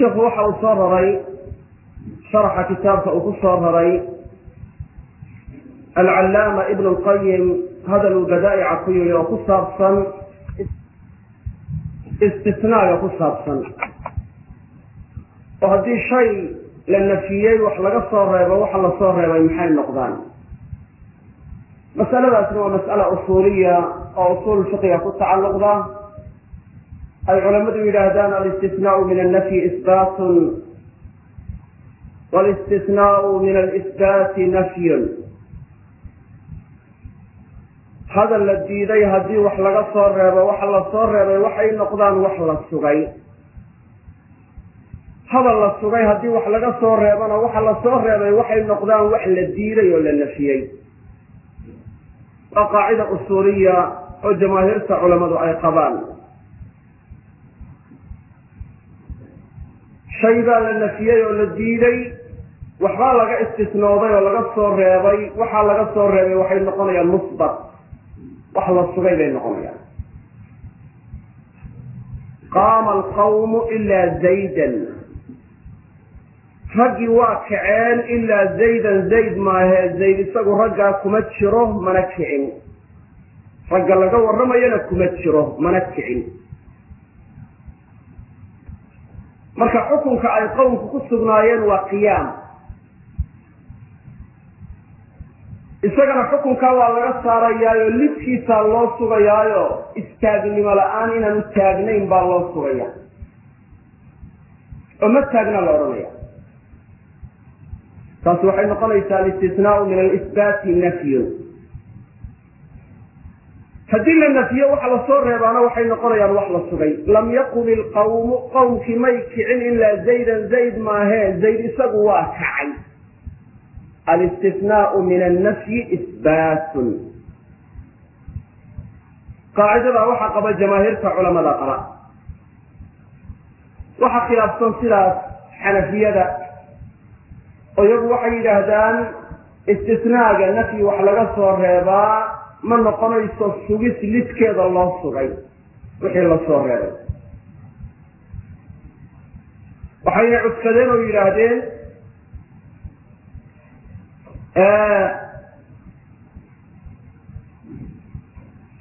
sheekhu waxa uu soo raray sharaxa kitaabka uu ku soo raray alcallaama ibn اlqayim hadal uu badaa'ica ku yihi oo ku saabsan istisnaaga ku saabsan. Oo haddii shay la nafiyey wax laga soo reebo waxa la soo reebay maxay noqdaan? Masaladaasna waa mas'ala usuuliya oo usuul fiqiga ku tacalluqda ay culamadu yidhaahdaan alistisnaau min alnafyi isbaatun. Walistisnaau min alisbaati nafyun. Hadal la diiday haddii wax laga soo reebo waxa la soo reebay waxay noqdaan wax la sugay. Hadal la sugay haddii wax laga soo reebona waxa la soo reebay waxay noqdaan wax la diiday oo la nafiyey waa qaacida usuuliya oo jamaahiirta culamadu ay qabaan shay baa la nafiyey oo la diiday waxbaa laga istisnooday oo laga soo reebay waxaa laga soo reebay waxay noqonayaan musbat. Wax la sugay bay noqonayaan. Qaama alqawmu ilaa zaydan. Raggii waa kaceen ilaa zaydan zayd maahe zayd isagu raggaa kuma jiro mana kicin. Ragga laga warramayana kuma jiro mana kicin marka xukunka ay qowmku ku sugnaayeen waa qiyaam. Isagana xukunkaa waa laga saarayaayo lidkiisaa loo sugayaayo istaagnimo la'aan inaanu taagnayn baa loo sugaya. Oo ma taagna la odhanaya. Taasi waxay noqonaysaa alistisnaau min alisbaati nafyun haddii la nafiyo waxa la soo reebaana waxay noqonayaan wax la sugay. Lam yaqum ilqawmu qowmkii may kicin ilaa zaydan zayd maahee zayd isagu waa kacay. Alistisnaau min annafyi isbaatun. Qaacidadaa waxaa qaba jamaahiirta culamada qaba. Waxaa khilaafsan sidaas xanafiyada oo iyagu waxay yidhaahdaan istisnaaga nafyi wax laga soo reebaa ma noqonayso sugis lidkeeda loo sugay. Wixii la soo reebay. Waxayna cudsadeen oo yidhaahdeen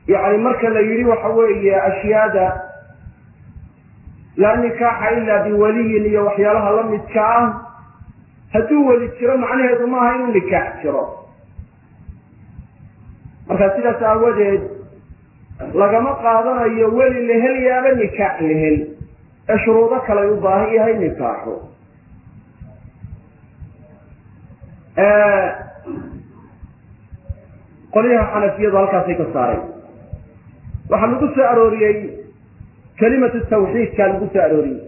yani marka la yidhi waxa weeye ashyaada laa nikaaxa ilaa biwaliyin iyo waxyaalaha la midka ah hadduu weli jiro macnaheedu maaha inuu nikaax jiro marka sidaas aawadeed lagama qaadanayo weli la helyaaba nikaax la hel ee shuruudo kalay u baahan yahay nikaaxu. Qolyaha xanafiyadu halkaasay ka saareen. Waxaa lagu soo arooriyey kalimatu tawxiidkaa lagu soo arooriyey.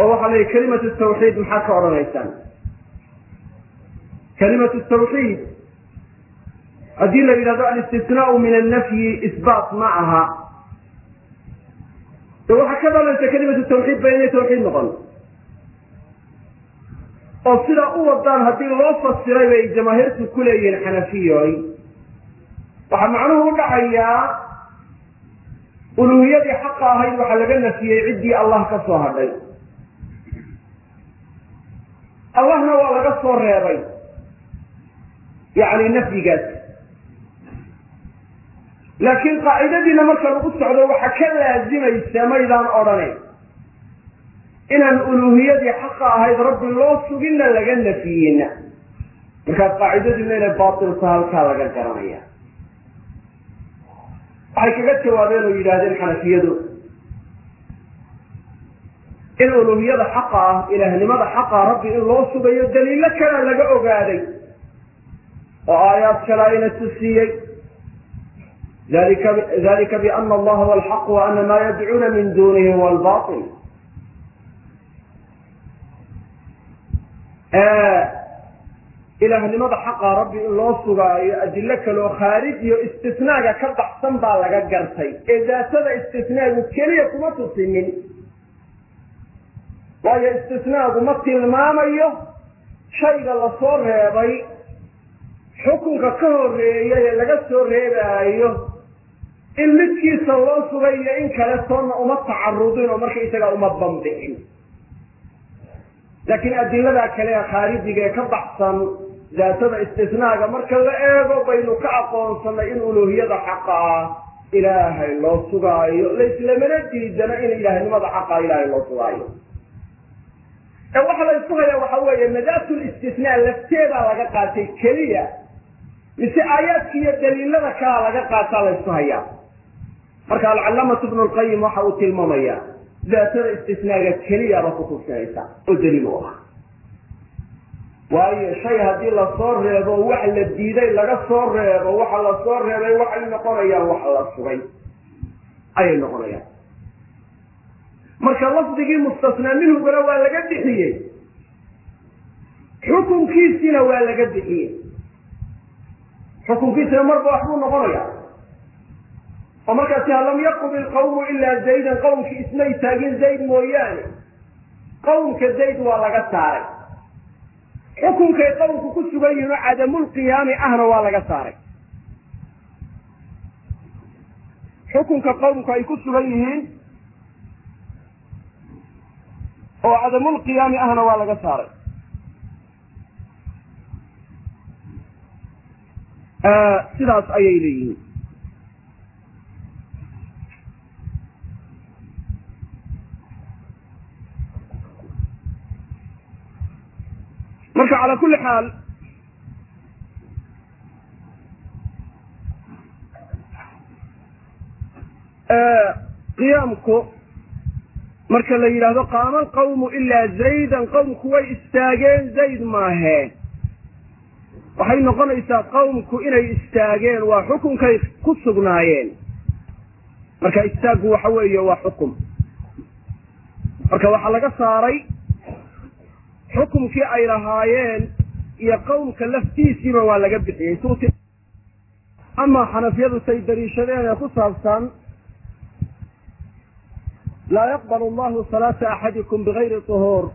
Oo waxaa la yihi kalimatu tawxiid maxaa ka odhanaysaan? Kalimatu tawxiid haddii la yidhahdo alistisnaau min annafyi isbaat ma aha. De waxaa ka dhalanaysa kalimatu tawxiid ba inay tawxiid noqon. Oo sidaa u wadaan haddii loo fasiray bay jamaahiirtu ku leeyihiin xanafiyoy. Waxaa macnuhu u dhacayaa uluhiyadii xaqa ahayd waxaa laga nafiyey ciddii allah ka soo hadhay. Allahna waa laga soo reebay. Yacni nafyigaas laakiin qaacidadiina marka lagu socdo waxaa ka laazimaysa maydaan odhane inaan uluhiyadii xaqa ahayd rabbi loo suginna laga nafiyeyna markaa qaacidadiina inay baatilta halkaa laga garanaya. Waxay kaga jawaabeen oo yidhaahdeen xanafiyadu in uluhiyada xaqa ah ilaahnimada xaqa rabbi in loo sugayo daliilo kala laga ogaaday. Oo aayaad kale ayna tusiyey dalika biana allaha huwa alxaq wa ana ma yadcuuna min dunihi huwa albail ilaahnimada xaqa rabbi in loo sugaayo adilo kaleo khaarij iyo istisnaaga ka baxsan baa laga gartay ee daatada istisnaagu keliya kuma tusinin waayo istisnaagu ma tilmaamayo shayga la soo reebay xukunka ka horreeya ee laga soo reebaayo in midkiisa loo sugay iyo in kale toonna uma tacarudin oo markaysagaa uma bambixin laakiin adiladaa kale ee khaarijiga ee ka baxsan daatada istisnaaga marka la eego baynu ka aqoonsanay in uluuhiyada xaqa ah ilaahay loo sugaayo laislamana diidana in ilaahnimada xaqa ilaahay loo sugaayo. Ee waxa la isku hayaa waxa weeye madaatul istisnaa lafteedaa laga qaatay keliya mise aayaadka iyo daliilada kalaa laga qaataa la isku hayaa marka alcalaamatu ibnu lqayim waxa uu tilmaamaya daatada istisnaaga keliyaba kutusinaysa oo daliil u ah. Waayo shay haddii la soo reebo wax la diiday laga soo reebo waxa la soo reebay waxay noqonayaan wax la sugay ayay noqonayaan. Marka lafdigii mustasnaa minhugana waa laga bixiyey. Xukunkiisina waa laga bixiyey. Xukunkiisina marba waxbuu noqonaya oo markaasi lam yaqum ilqawmu ilaa zaydan qowmkii ismay taagin zayd mooyaane. Qowmka zayd waa laga saaray. Xukunkay qowmku ku sugan yihiin oo cadamulqiyaami ahna waa laga saaray. Xukunka qowmku ay ku sugan yihiin oo cadamulqiyaami ahna waa laga saaray. Sidaas ayay leeyihiin calى kuli xaal qiyaamku marka la yidhaahdo qaama alqawmu ilaa zaydan qowmku way istaageen zayd maahe waxay noqonaysaa qowmku inay istaageen waa xukunkay ku sugnaayeen marka istaaggu waxa weeye waa xukum marka waxaa laga saaray xukumkii ay lahaayeen iyo qowmka laftiisiiba waa laga bixiyey. Amaa xanafiyadu say daliishadeen ee ku saabsan laa yaqbal allahu salaata axadikum bigayri tuhuur.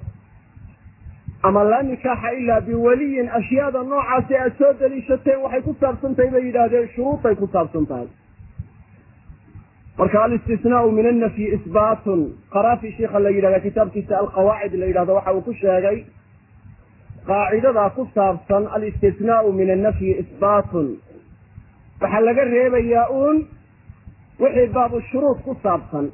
Ama laa nikaaxa ilaa biwaliyin. Ashyaada noocaasi aad soo daliishateen waxay ku saabsan tahay bay yidhaahdeen shuruuday ku saabsan tahay marka alistisnaau min annafyi isbaatun. Qaraafi sheikha la yidhahda kitaabkiisa alqawaacid la yidhahdo waxa uu ku sheegay qaacidadaa ku saabsan alistisnaau min annafyi isbaatun. Waxaa laga reebayaa uun wixii baabu shuruud ku saabsan.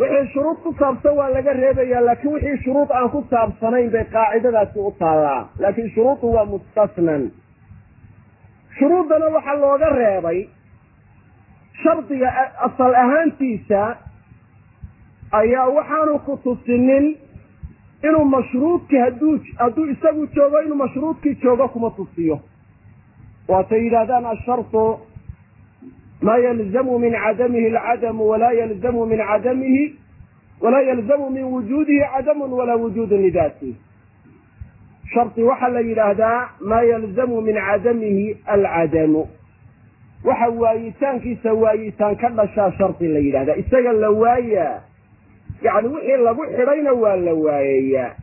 Wixii shuruud ku saabsan waa laga reebayaa laakiin wixii shuruud aan ku saabsanayn bay qaacidadaasi u taallaa. Laakiin shuruudu waa mustasnan. Shuruuddana waxaa looga reebay shardiga asal ahaantiisa ayaa waxaanu ku tusinin inuu mashruudkii hadduu hadduu isagu joogo inuu mashruudkii joogo kuma tusiyo. Waatay yidhahdaan ashartu maa yalzamu min cadamihi alcadamu walaa yalzamu min cadamihi walaa yalzamu min wujuudihi cadamun walaa wujuudun lidaatihi shardi waxaa la yidhaahdaa maa yalzamu min cadamihi alcadamu waxa waayitaankiisa waayitaan ka dhashaa shardi la yidhahdaa isaga la waayaa. Yacni wixii lagu xidhayna waa la waayayaa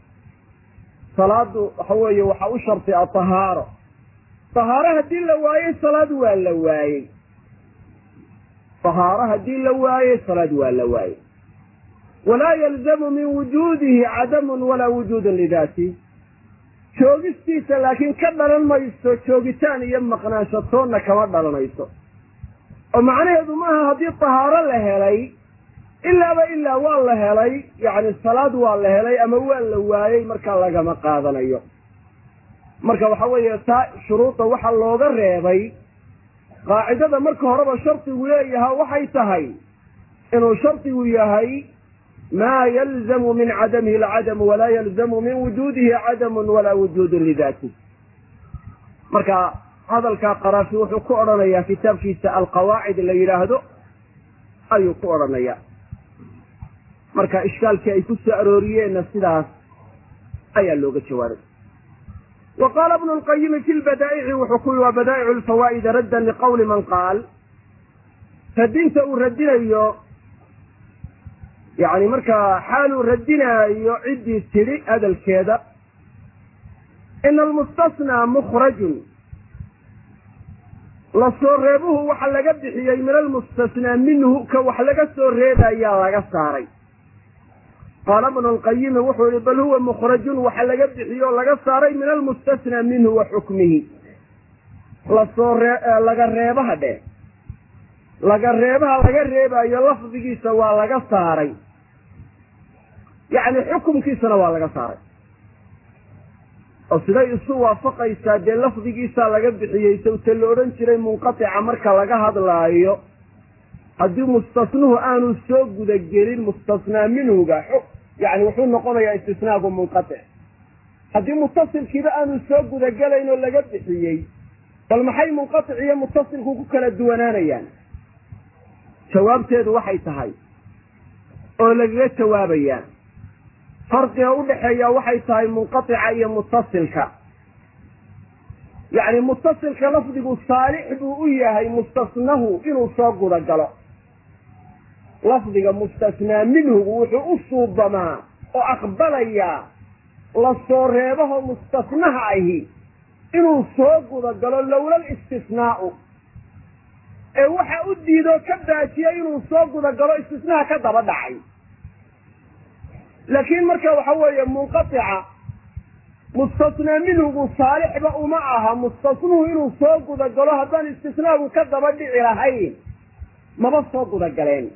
salaadu waxa weeye waxaa u shardi a tahaaro. Tahaaro haddii la waayey salaad waa la waayey. Tahaaro haddii la waayey salaad waa la waayey. Walaa yalzamu min wujuudihi cadamun walaa wujuudun lidaati joogistiisa laakiin ka dhalan mayso joogitaan iyo maqnaansho toonna kama dhalanayso. Oo macnaheedu maaha haddii tahaaro la helay ilaaba ilaa waa la helay yacni salaad waa la helay ama waa la waayey markaa lagama qaadanayo. Marka waxa weeye taa shuruudda waxaa looga reebay qaacidada marka horeba shardigu leeyaha waxay tahay inuu shardigu yahay maa yalzamu min cadamihi alcadamu walaa yalzamu min wujuudihi cadamun walaa wujuudun lidaatih marka hadalkaa qaraafi wuxuu ku odhanayaa kitaabkiisa alqawaacid la yidhaahdo ayuu ku odhanayaa marka ishkaalkii ay ku soo arooriyeenna sidaas ayaa looga jawaabay wa qaala ibnu lqayimi fi lbadaa'ici wuxuu ku waa badaa'icu lfawaa'ida raddan liqowli man qaal radinta uu radinayo yani markaa xaaluu radinaayo ciddii tidhi hadalkeeda ina almustasnaa mukhrajun. La soo reebuhu waxa laga bixiyey min almustasnaa minhu ka wax laga soo reebayaa laga saaray. Qaala ibnu lqayimi wuxuu yihi bal huwa mukhrajun waxa laga bixiye oo laga saaray min almustasnaa minhu wa xukmihi. Lasoo ree laga reebaha dhe laga reebaha laga reebaayo lafdigiisa waa laga saaray yacni xukumkiisana waa laga saaray. Oo siday isu waafaqaysaa dee lafdigiisaa laga bixiyey sawte la odhan jiray munqatica marka laga hadlaayo haddii mustasnuhu aanu soo gudagelin mustasnaa minhuga yani wuxuu noqonayaa istisnaagu munqatic haddii mutasilkiiba aanu soo gudagelayn oo laga bixiyey bal maxay munqatic iyo mutasilku ku kala duwanaanayaan? Jawaabteedu waxay tahay oo lagaga jawaabayaa farqiga udhaxeeya waxay tahay munqatica iyo mutasilka yacni mutasilka lafdigu saalix buu u yahay mustasnahu inuu soo guda galo lafdiga mustasnaa minhugu wuxuu u suubamaa oo aqbalayaa la soo reebaho mustasnaha ahi inuu soo guda galo lowla listisnaau ee waxa u diidoo ka baajiya inuu soo guda galo istisnaha ka daba dhacay laakiin marka waxa weeye munqatica mustasnaa minhugu saalixba uma aha mustasnuhu inuu soo guda galo haddaan istisnaagu ka daba dhici lahayn maba soo guda galeen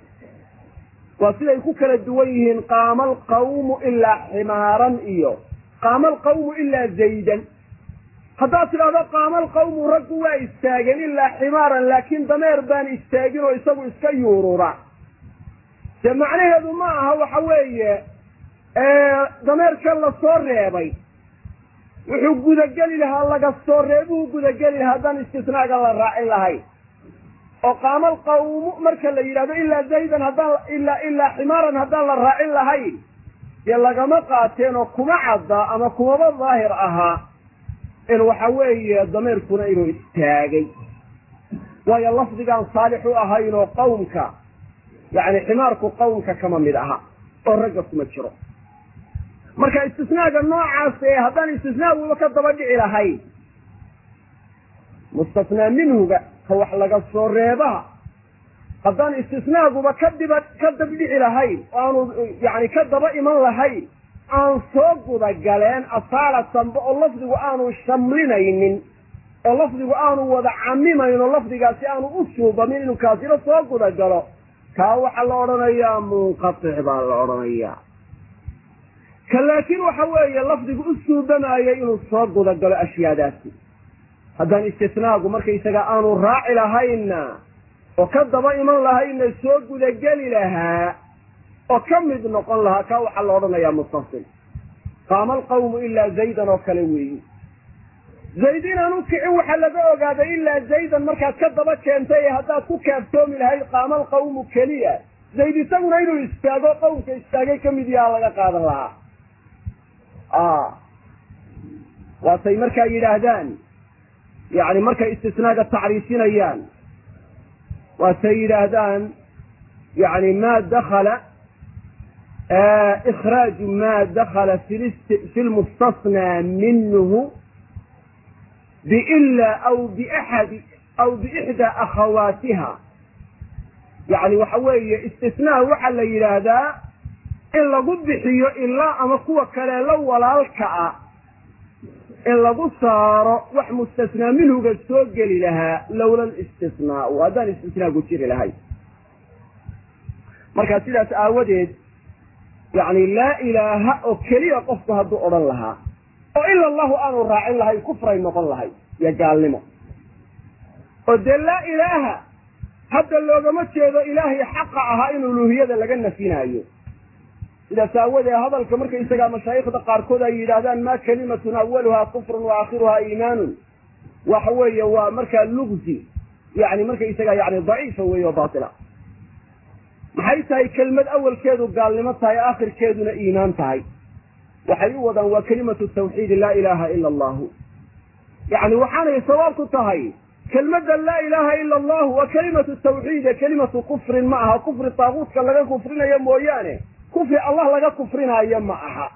waa siday ku kala duwan yihiin qaama alqawmu ilaa ximaaran iyo qaama alqawmu ilaa zaydan. Haddaad tidhahdo qaama alqawmu raggu waa istaageen ilaa ximaaran laakiin dameer baan istaagin oo isagu iska yuurura. Dee macnaheedu ma aha waxa weeye dameerkan la soo reebay. Wuxuu gudageli lahaa laga soo reebuhu gudageli lahaa haddaan istisnaaga la raacin lahayn oo qaama alqawmu marka la yidhahdo ilaa zaydan haddaan ilaa ilaa ximaaran haddaan la raacin lahayn dee lagama qaateen oo kuma cadda ama kumaba daahir ahaa in waxa weeye dameerkuna inuu istaagay. Waayo lafdigaan saalix u ahayn oo qawmka yacni ximaarku qawmka kama mid aha oo ragga kuma jiro marka istisnaaga noocaas ee haddaan istisnaaguba ka daba dhici lahayn mustasnaa minhuga ka wax laga soo reebaha. Haddaan istisnaaguba ka diba ka dabdhici lahayn oo aanu yani ka daba iman lahayn aan soo guda galeen asaalatanba oo lafdigu aanu shamlinaynin oo lafdigu aanu wada camimayn oo lafdigaasi aanu u suubamin inuu kaasina soo guda galo kaa waxaa la odhanayaa munqatic baa la odhanayaa ka laakiin waxa weeye lafdigu u suubamaayay inuu soo guda galo ashyaadaasi haddaan istisnaagu markaysaga aanu raaci lahaynna oo ka daba iman lahayna soo gudageli lahaa oo ka mid noqon lahaa kaa waxaa la odhanayaa muttasil. Qaama alqawmu ilaa zaydan oo kale weeyi. Zayd inaan u kicin waxaa laga ogaaday ilaa zaydan markaad ka daba keentay ee haddaad ku kaaftoomi lahayd qaama alqawmu keliya. Zayd isaguna inuu istaago qawmka istaagay ka mid yahaa laga qaadan lahaa waatay markaa yidhaahdaan. Yani markay istisnaaga tacriifinayaan waatay yidhaahdaan yani ma dakala ikhraaju ma dakala fi lmustasnaa minhu biila aw biaxadi aw biixdaa akhawaatiha. Yani waxa weeye istisnaa waxaa la yidhaahdaa in lagu bixiyo ilaa ama kuwa kale la walaalka ah in lagu saaro wax mustasnaa minhuga soo geli lahaa lowla listisnaau haddaan istisnaagu jiri lahay marka sidaas aawadeed yani laa ilaaha oo keliya qofku hadduu odhan lahaa oo ila allahu aanu raacin lahayn kufray noqon lahay iyo gaalnimo. Oo dee laa ilaaha hadda loogama jeedo ilaahay xaqa ahaa in uluuhiyada laga nafinaayo sidaas aawadee hadalka markaysagaa mashaayikhda qaarkood ay yidhaahdaan ma kalimatun awaluhaa kufrun wa aakhiruhaa iimaanun waxa weeye waa markaa lugzi yani markaysaga yani daciifa weeye oo baatila maxay tahay kelmad awalkeedu gaalnimo tahay aakhirkeeduna iimaan tahay waxay u wadaan waa kelimatu tawxiidi laa ilaaha ila allahu yani waxaanay sawaab ku tahay kelmadda laa ilaaha ila allahu waa kelimatu tawxiide kelimatu kufrin ma aha kufri taaguutka laga kufrinayo mooyaane kufri allah laga kufrinaayo ma aha.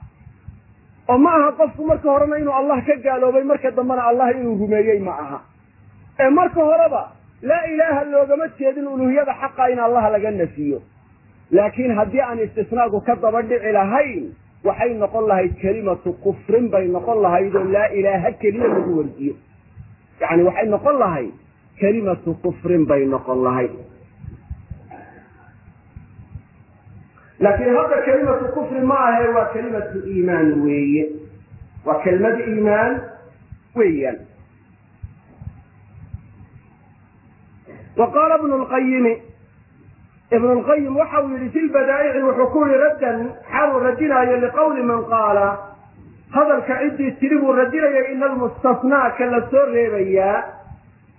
Oo ma aha qofku marka horena inuu allah ka gaaloobay marka dambena allah inuu rumeeyey ma aha. Ee marka horeba laa ilaaha loogama jeedin uluhiyada xaqa in allah laga nafiyo laakiin haddii aan istisnaagu ka daba dhici lahayn waxay noqon lahayd kelimatu kufrin bay noqon lahayd oo laa ilaaha keliya lagu wardiyo yani waxay noqon lahayd kelimatu kufrin bay noqon lahayd laakiin hadda kelimatu kufri ma ahe waa kelimatu iimaan weeye. Waa kelmad iimaan weeyaan. Wa qaala ibnu lqayimi ibnu lqayim waxa uu yihi fi lbadaa'ici wuxuu ku yihi raddan xaaluu radinaayo liqowli man qaala. Hadalka ciddii tiri buu radinayay ina almustasnaa ka la soo reebayaa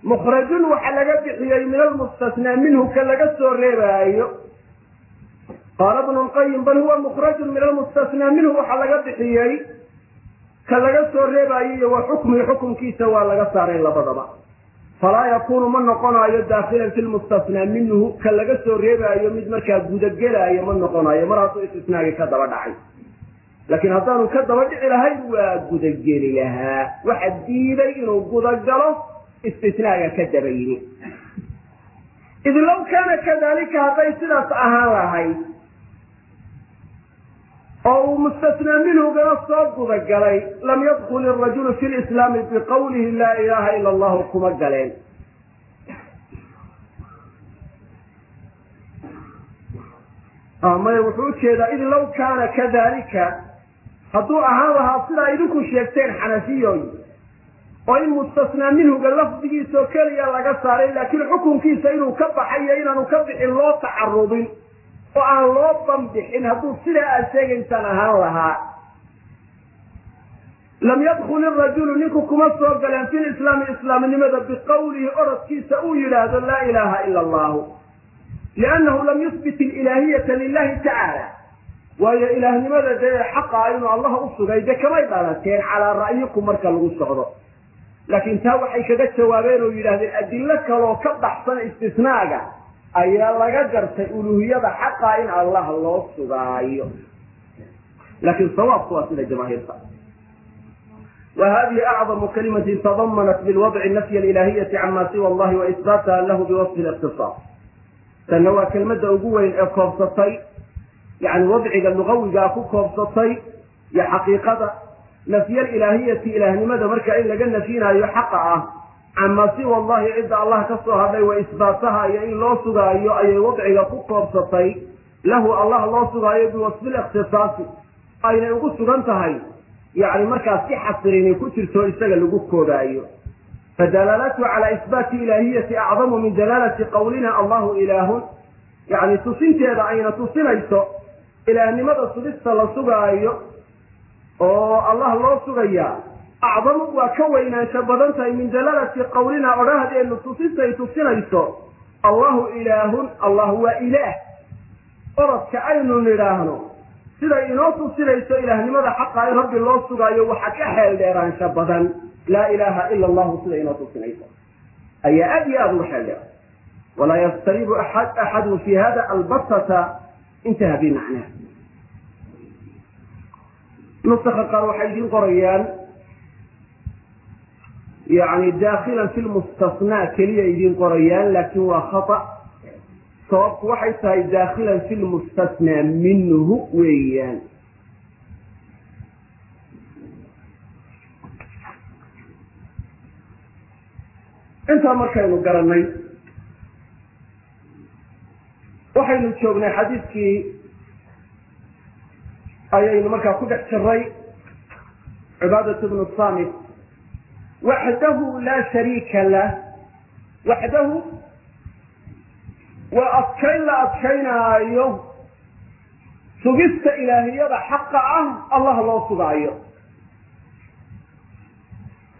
mukhrajun waxa laga bixiyey min almustasnaa minhu ka laga soo reebaayo qaala ibnu lqayim bal huwa mukhrajun min almustasnaa minhu waxa laga bixiyey ka laga soo reebaayo iyo wa xukmihi xukumkiisa waa laga saaray labadaba falaa yakunu ma noqonaayo daakilan fi lmustasnaa minhu ka laga soo reebaayo mid markaa gudagelaayo ma noqonayo mar hadduu istisnaagii ka daba dhacay laakiin haddaanu ka daba dhici lahayn waa gudageli lahaa waxa diiday inuu gudagalo istisnaaga ka daba yimi id low kaana kadalika hadday sidaas ahaan lahayd oo uu mustasnaa minhugana soo gudagalay lam yadkul irajulu fi lislaami biqawlihi laa ilaaha ila allahu kuma galeen. Maya wuxuu u jeedaa id low kaana kadalika hadduu ahaan lahaa sidaa idinku sheegteen xanafiyoy oo in mustasnaa minhuga lafdigiisoo keliya laga saaray laakiin xukunkiisa inuu ka baxayo inaanu ka bixin loo tacarubin oo aan loo banbixin hadduu sidaa aad sheegaysaan ahaan lahaa. Lam yadkul irajulu ninku kuma soo galeen fi lislaami islaamnimada biqawlihi orodkiisa uu yidhaahdo laa ilaaha ila allahu. Liannahu lam yuhbit ilaahiyata lilahi tacaala waayo ilaahnimada dee xaqa inuu allah u sugay dee kamay dhalateen calaa ra'yikum marka lagu socdo. Laakiin taa waxay kaga jawaabeen oo yidhahdeen adilo kaloo ka baxsan istisnaaga ayaa laga gartay uluhiyada xaqa in allah loo sugaayo. Laakiin sawaabku waa sida jamaahiirta wa hadihi acdamu kalimatin tadamanat bilwadci nafyi alilahiyati cama siwa allahi wa isbaataha lahu biwasfi liqtisaar tanna waa kelmadda ugu weyn ee koobsatay yani wadciga lugawigaa ku koobsatay iyo xaqiiqada nafyal ilaahiyati ilaahnimada marka in laga nafyinaayo xaqa ah cama siwa allahi cidda allah ka soo hadhay wa isbaataha iyo in loo sugaayo ayay wadciga ku koobsatay. Lahu allah loo sugaayo biwasfi likhtisaasi aynay ugu sugan tahay. Yani markaas si xasirini ku jirto isaga lagu koobaayo. Fadalaalatu cala isbaati ilaahiyati acdamu min dalaalati qawlina allahu ilaahun. Yani tusinteeda ayna tusinayso ilaahnimada sugista la sugaayo oo allah loo sugayaa acdamu waa ka weynaansho badan tahay min dalaalati qawlina odhahdeenu tusintay tusinayso allahu ilaahun allah waa ilaah orodka aynu nidhaahno siday inoo tusinayso ilaahnimada xaqa in rabbi loo sugaayo waxa ka xeel dheeraansho badan laa ilaaha ila allahu siday inoo tusinayso ayaa aad iyo aada uga xeel dheer walaa yastaribu axadun fi hada albatata intaha bimacnaa nusaka qaar waxay idiin qorayaan yani daakilan fi lmustasnaa keliya idiin qorayaan laakin waa khata. Sababku waxay tahay daakilan fi lmustasnaa minhu weeyaan. Intaa markaynu garanay waxaynu joognay xadiidkii ayaynu markaa ku dhex jiray cibaadat bnu samit waxdahu laa shariika lah waxdahu waa adkayn la adkaynaayo sugista ilaahiyada xaqa ah allah loo sugaayo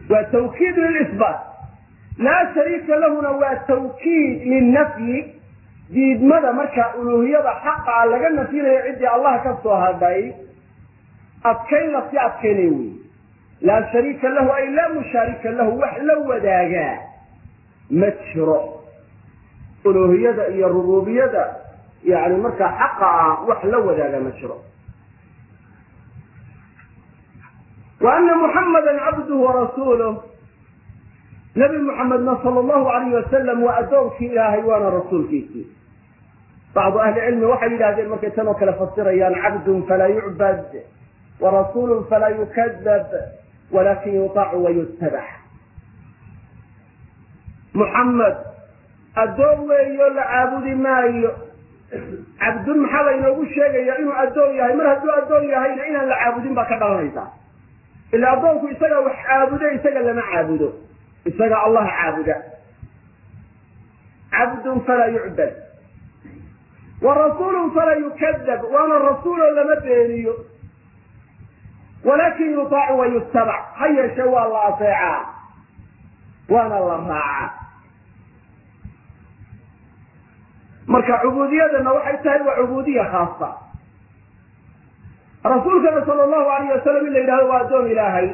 waa tawkiid lilisbaat laa shariika lahuna waa tawkiid linnafyi diidmada markaa uluuhiyada xaqaa laga nafyinayo ciddii allah ka soo hadhay adkayn la sii adkaynayo wey laa shariika lahu ay laa mushaarika lahu wax la wadaagaa ma jiro. Uluuhiyada iyo rubuubiyada yani markaa xaqa ah wax la wadaaga ma jiro. Wa ana muxamada cabduhu warasuuluh nabi muxamedna sala allahu alayh wasalam waa addoonkii ilaahay waana rasuulkiisii bacdu ahli cilmi waxay yidhahdeen markay tan oo kale fasirayaan cabdun falaa yucbad warasuulun falaa yukadab walakin yutaacu wayutabax muxamed addoon weeyo la caabudi maayo cabdun maxaa laynoogu sheegaya inuu addoon yahay mar hadduu addoon yahayna inaan la caabudin baa ka dhalanaysa ila addoonku isaga wax caabudo isaga lama caabudo isaga allah caabuda cabdun falaa yucbad wa rasuulun falaa yukadab waana rasuuloo lama beeniyo walakin yutaacu wa ha yeeshe waa la ateecaa waana la raacaa marka cubuudiyadana waxay tahay waa cubuudiya khaasa rasuulkana sala allahu alayh wasalam in la yidhahdo waa addoon ilaahay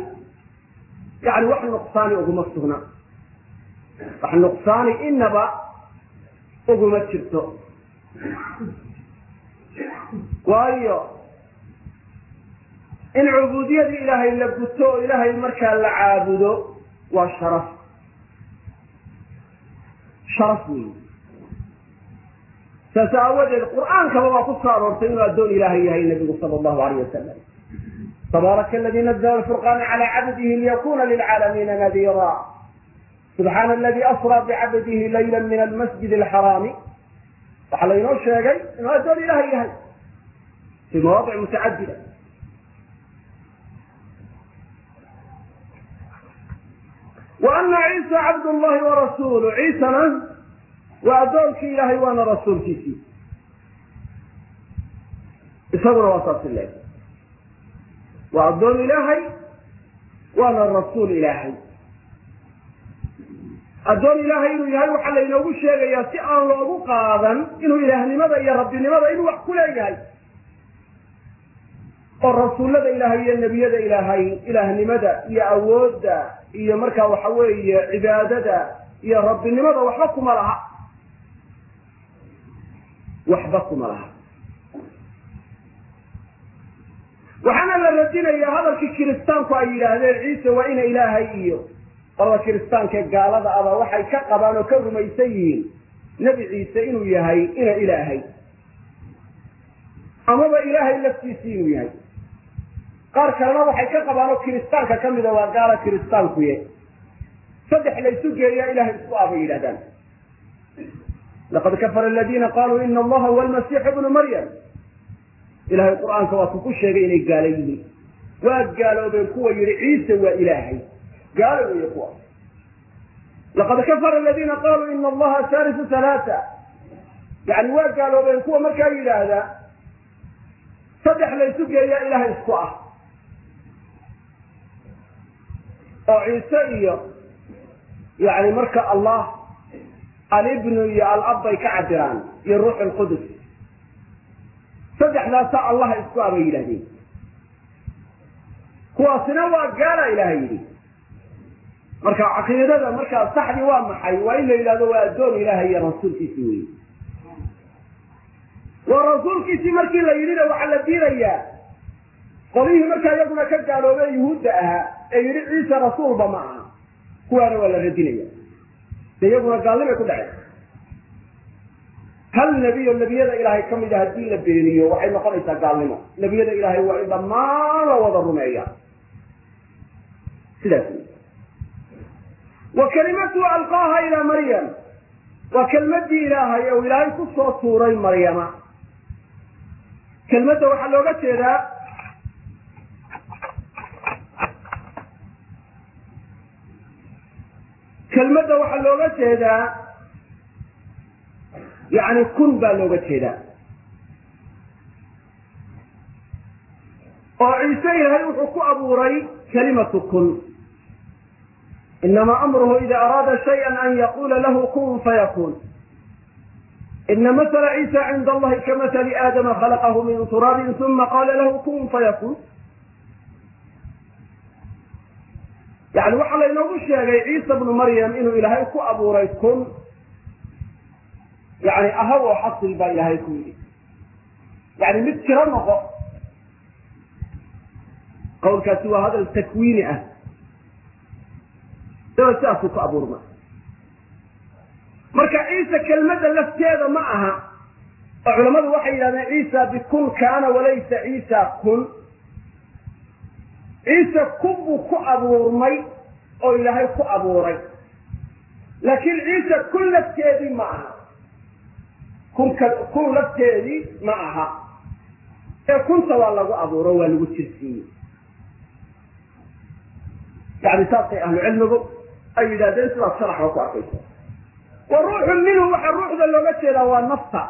yani wax nuqsaani uguma sugna wax nuqsaani inaba uguma jirto waayo in cubuudiyadii ilaahay la guto oo ilaahay markaa la caabudo waa sharaf. Sharaf wey saas aawadeed qur'aankaba waa ku soo aroortay inuu addoon ilaahay yahay nabigu sala allahu alayh wasalam tabaaraka aladi nazla alfurqana cala cabdihi liyakuna lilcaalamiina nadira subxaana aladi asra bicabdihi layla min almasjid alxaraami waxaa laynoo sheegay inuu addoon ilaahay yahay. Fi mawaadic mutacadida wa ana ciisa cabd llahi warasuulu ciisana waa addoonkii ilaahay waana rasuulkiisii isaguna waa saasi leeg waa addoon ilaahay waana rasuul ilaahay addoon ilaahay inuu yahay waxaa laynoogu sheegayaa si aan loogu qaadan inuu ilaahnimada iyo rabbinimada inuu wax ku leeyahay oo rasuullada ilaahay iyo nebiyada ilaahay ilaahnimada iyo awoodda iyo markaa waxa weeye cibaadada iyo rabbinimada waxba kuma laha. Waxba kuma laha. Waxaana la radinayaa hadalkii kiristaanku ay yidhaahdeen ciise waa ina ilaahay iyo qolada kiristaanka ee gaalada aba waxay ka qabaan oo ka rumaysan yihiin nebi ciise inuu yahay ina ilaahay. Amaba ilaahay laftiisii inuu yahay qaar kalena waxay ka qabaan kiristaanka ka mida waa gaala kiristaankuye saddex laysu geeyaa ilahay isku abay yidhahdaan laqad kafara aladiina qaluu ina allaha huwa almasiixu bnu maryam. Ilahay qur'aanka waa ku sheegay inay gaalo yihiin. Waa gaaloobeen kuwa yihi ciise waa ilaahay. Gaalo weeye kuwa. Laqad kafara aladiina qaluu ina allaha salisu halaata yani waa gaaloobeen kuwa markaa yidhaahda saddex laysu geeyaa ilahay isku ah oo ciise iyo yani marka allah alibnu iyo alab bay ka cabiraan iyo ruux lqudus saddexdaasa allaha isku ah bay yidhahdeen. Kuwaasina waa gaala ilahay yidhi. Marka caqiidada markaa saxdii waa maxay waa in la yidhahdo waa addoon ilahay iyo rasuulkiisi wey waa rasuulkiisii markii la yidhina waxaa la diidayaa. Qolihii markaa iyaguna ka gaaloobee yuhuudda ahaa ee yidhi ciise rasuulba ma aha. Kuwaana waa la radinaya. De iyaguna gaalnimay ku dhaceen. Hal nebiyo nebiyada ilaahay ka mid a haddii la beeniyo waxay noqonaysaa gaalnimo. Nebiyada ilaahay waa in dhammaan la wada rumeeya. Sidaas wa kalimatuhu alqaaha ilaa maryam. Waa kelmadii ilaahay oo ilaahay ku soo tuuray maryama. Kelmadda waxaa looga jeedaa kelmadda waxaa looga jeedaa yani kun baa looga jeedaa. oo ciise ilaahay wuxuu ku abuuray kalimatu kun. inama amruhu ida araada shayئa an yaqula lahu kun fayakun ina masla ciisa cinda allahi kamasali aadama khalaqahu min turaabin uma qala lahu kun fayakun yani waxaa laynoogu sheegay ciisa bnu maryam inuu ilaahay ku abuuray kun yani ahaw oo xasil baa ilaahay ku yidhi. Yani mid tiro noqo. Qawlkaasi waa hadal takwiini ah. Sidaasuu ku abuurma marka ciisa kelmadda lafteeda ma aha oo culammadu waxay yidhahdeen ciisa bikun kaana walaysa ciisa kun ciise kun buu ku abuurmay oo ilaahay ku abuuray. Laakiin ciise kun lafteedii ma aha. Kunka kun lafteedii ma aha. Ee kunta waa lagu abuuro waa lagu jirsiiyey yani saasay ahlucilmigu ay yidhahdeen sidaas sharaxba ku arkaysa wa ruuxun minhu waxa ruuxda looga jeedaa waa nafta.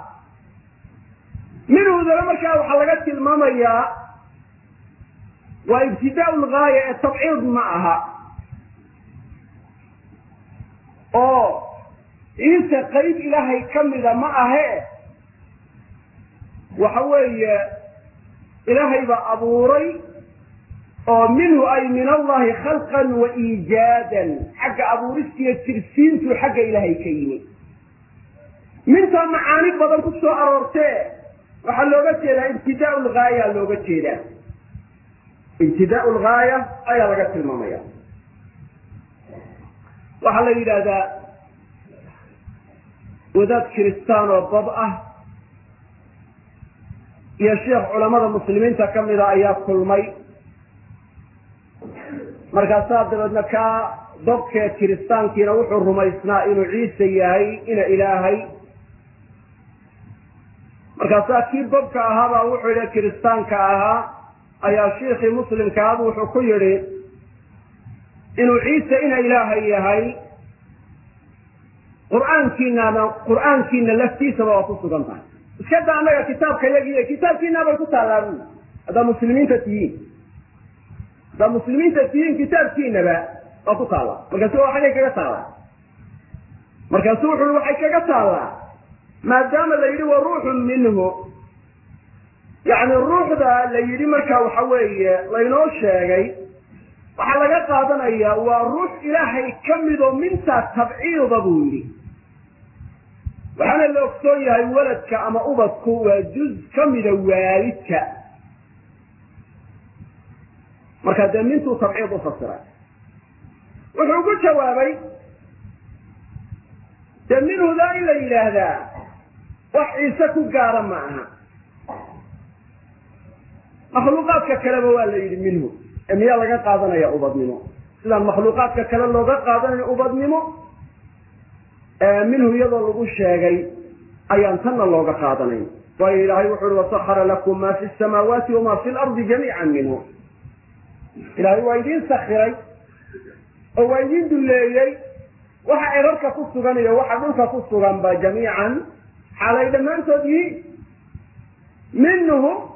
Minhudana markaa waxaa laga tilmaamayaa waa ibtidaa lgaaya ee tabciid ma aha. Oo ciise qayb ilaahay ka mida ma ahe. Waxa weeye ilaahay baa abuuray oo minhu ay min allahi khalqan wa iijaadan. Xagga abuuristiiyo tirsiintuu xagga ilaahay ka yimi mintaa macaani badan ku soo aroortee. Waxaa looga jeedaa ibtidaa lgaaya looga jeedaa ibtidaa lgaaya ayaa laga tilmaamaya. Waxaa la yidhaahdaa wadaad kiristaan oo bab ah iyo sheekh culamada muslimiinta ka mida ayaa kulmay. Markaasaa dabeedna kaa dabkee kiristaankiina wuxuu rumaysnaa inuu ciise yahay ina ilaahay. Markaasaa kii babka ahaabaa wuxuu yidhi kiristaanka ahaa ayaa shiikhii muslimka abu wuxuu ku yidhi inuu ciise ina ilaahay yahay qur'aankiinana qur'aankiina laftiisaba waa ku sugan tahay. Iska da annaga kitaabka yagiiy kitaabkiinabay ku taallaa bu haddaa muslimiinta tihiin. Haddaa muslimiinta tihiin kitaabkiinaba waa ku taallaa markaasu waa kaga taallaa markaasu wuxu ui waxay kaga taallaa maadaama la yidhi wa ruuxun minhu yacni ruuxda la yidhi marka waxa weeye laynoo sheegay waxaa laga qaadanaya waa ruux ilaahay ka midoo mintaa tabciida buu yidhi. Waxaana la ogsoon yahay waladka ama ubadku waa juz ka mida waalidka. Marka dee mintuu tabciid u fasiray wuxuu ku jawaabay dee minhudaa in la yidhaahdaa wax ciise ku gaara ma aha makhluuqaadka kaleba waa la yidhi minhu. Ee miyaa laga qaadanaya ubadnimo? Sidaan makhluuqaadka kale looga qaadanayn ubadnimo minhu iyadoo lagu sheegay ayaan tanna looga qaadanayn. Waayo ilaahay wuxu uhi wasakara lakum ma fi samaawaati wama fi lardi jamiica minhu. Ilaahay waa idiin sakiray oo waa idiin dulleeyey waxa erarka ku sugan iyo waxa dhulka ku sugan ba jamiican xaalay dhammaantood yihiin. Minhu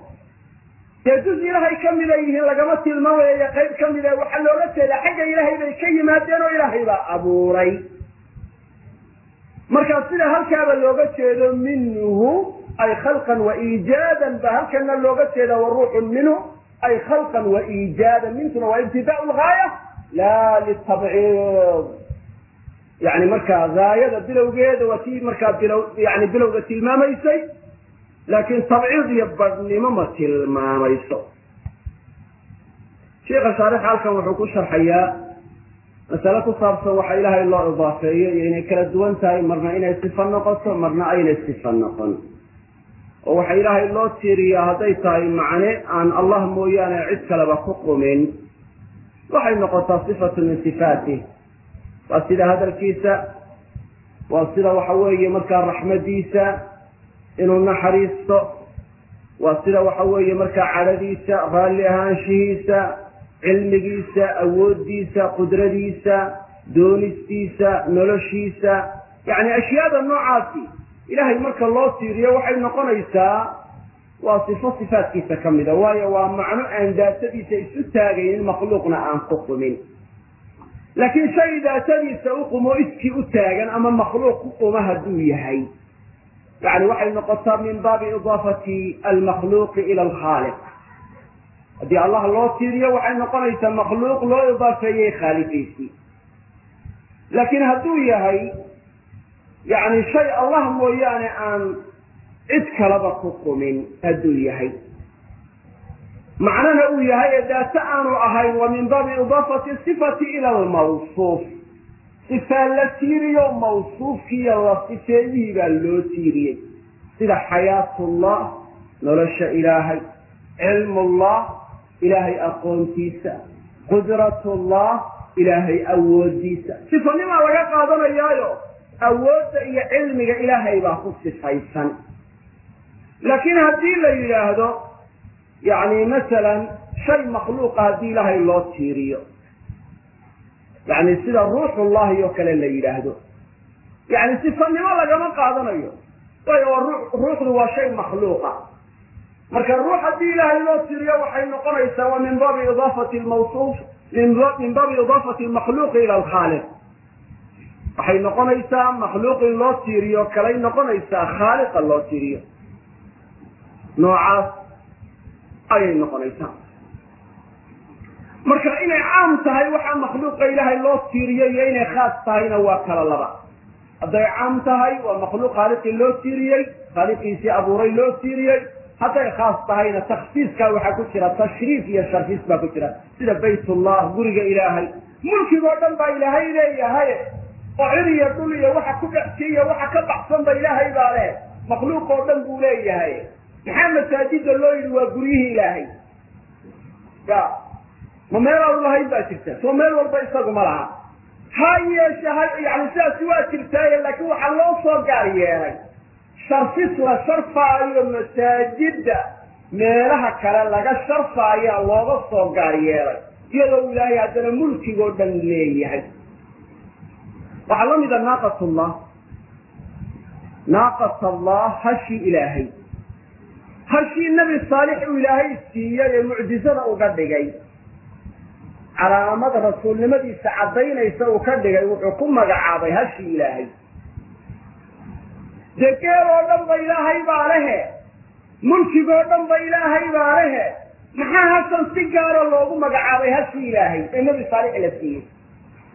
dee juz ilaahay ka mida yihiin lagama tilmaamayo qayb ka mida waxaa looga jeedaa xagga ilaahay bay ka yimaadeen oo ilaahay baa abuuray. Markaa sida halkaaba looga jeedo minhu ay khalqan wa iijaadan ba halkana looga jeeda wa ruuxun minhu ay khalqan wa iijaadan mintuna waa ibtidaa lgaaya laa litabciid. Yani markaa gaayada bilowgeeda waa tii markaa bilow yani bilowga tilmaamaysay laakiin tabciid iyo badhnimo ma tilmaamayso. Sheikha shaarix halkan wuxuu ku sharxayaa masale ku saabsan waxa ilaahay loo idaafeeyo iyo inay kala duwan tahay marna inay sifa noqoto marna aynay sifa noqon. Oo waxa ilaahay loo tiiriyaa hadday tahay macne aan allah mooyaane cid kaleba ku qumin. Waxay noqotaa sifatu min sifaatih waa sida hadalkiisa waa sida waxa weeye markaa raxmadiisa inuu naxariisto. Waa sida waxa weeye markaa cadhadiisa raalli ahaanshihiisa cilmigiisa awooddiisa qudradiisa doonistiisa noloshiisa. Yacni ashyaada noocaasi ilaahay marka loo tiiriyo waxay noqonaysaa waa sifo sifaatkiisa ka mida waayo waa macno aan daatadiisa isu taagaynin makhluuqna aan ku qumin. Laakiin shay daatadiisa u qumo iskii u taagan ama makhluuq ku quma hadduu yahay yani waxay noqotaa min baabi idaafati almakhluuqi ila alkhaaliq haddii allah loo tiiriyo waxay noqonaysaa makhluuq loo idaafeeyey khaaliqiisii laakiin hadduu yahay yani shay allah mooyaane aan cid kalaba ku qumin hadduu yahay macnana uu yahay ee aanu ahayn waa min baabi idaafati sifati ila almawsuuf sifaa la tiiriyo mawsuufkiiyo la sifeeyihii baa loo tiiriyey sida xayaatullah nolosha ilaahay cilmullah ilaahay aqoontiisa qudratullah ilaahay awoodiisa sifanimaa laga qaadanayaayo awoodda iyo cilmiga ilaahay baa ku sifaysan. Laakiin haddii la yidhaahdo yani masalan shay makhluuqa haddii ilaahay loo tiiriyo yani sida ruuxullahi oo kale la yidhaahdo. Yani sifanimo lagama qaadanayo. Waayo ruuxdu waa shay makhluuqa. Marka ruux haddii ilaahay loo tiiriyo waxay noqonaysaa waa min baabi idaafati lmawsuuf min baabi idaafati lmakhluuqi ila alkhaaliq. Waxay noqonaysaa makhluuq in loo tiiriyo kalay noqonaysaa khaaliqa loo tiiriyo noocaas ayay noqonaysaa marka inay caam tahay waxaa makhluuqa ilaahay loo tiiriyo iyo inay khaas tahayna waa kala laba. Hadday caam tahay waa makhluuq khaaliqii loo tiiriyey khaaliqiisii abuuray loo tiiriyey. Hadday khaas tahayna takhsiiskaa waxaa ku jira tashriif iyo sharfis baa ku jira. Sida baytullah guriga ilaahay. Mulkigoo dhan baa ilaahay leeyahay. Oo cir iyo dhul iyo waxa ku dhexsiiya waxa ka baxsanba ilaahay baa leh. Makhluuq oo dhan buu leeyahay. Maxaa masaajida loo yidhi? Waa guryihii ilaahay. Ya ma meel aanu lahayn baa jirta. Soo meel walba isagu ma laha. Ha yeeshe yani sidaasi waa jirtaaye laakiin waxaa loo soo gaar yeelay. Sharfis la sharfaayo masaajida meelaha kale laga sharfaayaa looga soo gaar yeelay. Iyadoo ilaahay haddana mulkigoo dhan leeyahay. Waxaa la mida naaqatullah. Naaqat allah hashii ilaahay. Hashii nebi saalix uu ilaahay siiyey ee mucjizada uga dhigay calaamada rasuulnimadiisa caddaynaysa uu ka dhigay wuxuu ku magacaabay hashii ilaahay. Dee geel oo dhan ba ilaahay baa lehe mulkigoo dhan ba ilaahay baa lehe maxaa hasan si gaaro loogu magacaabay hashii ilaahay? Ee nebi saalix la siiyey.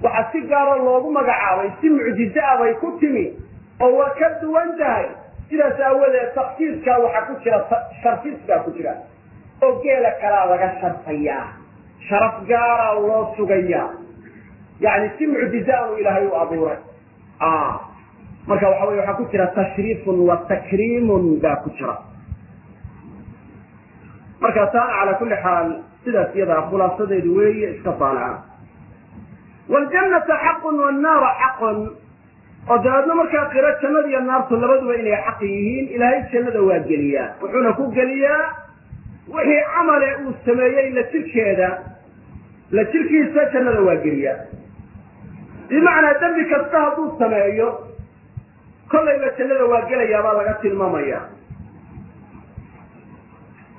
Waxaa si gaaro loogu magacaabay si mucjize ah bay ku timi oo waa ka duwan tahay. Sidaas aawadeed taksiiskaa waxaa ku jira sharfiskaa ku jira oo geela kalaa laga sharfayaa sharaf gaaraa loo sugayaa yani si mucjize aanu ilaahay u abuuray. Marka waxa wey waxaa ku jira tashriifun wa takriimun baa ku jira. Marka taana calaa kulli xaal sidaas iyadaa khulaasadeedu weeye iska taalaca wاljannata xaqun wاnnaara xaqun. Oo dabeedna markaa qiro jannada iyo naartu labaduba inay xaq yihiin ilaahay jannada waa geliyaa. Wuxuuna ku geliyaa wixii camale uu sameeyey la la jirkiisa jannada waa geliyaa bimacnaa dembi kasta hadduu sameeyo kollayba jannada waa gelayaa baa laga tilmaamaya.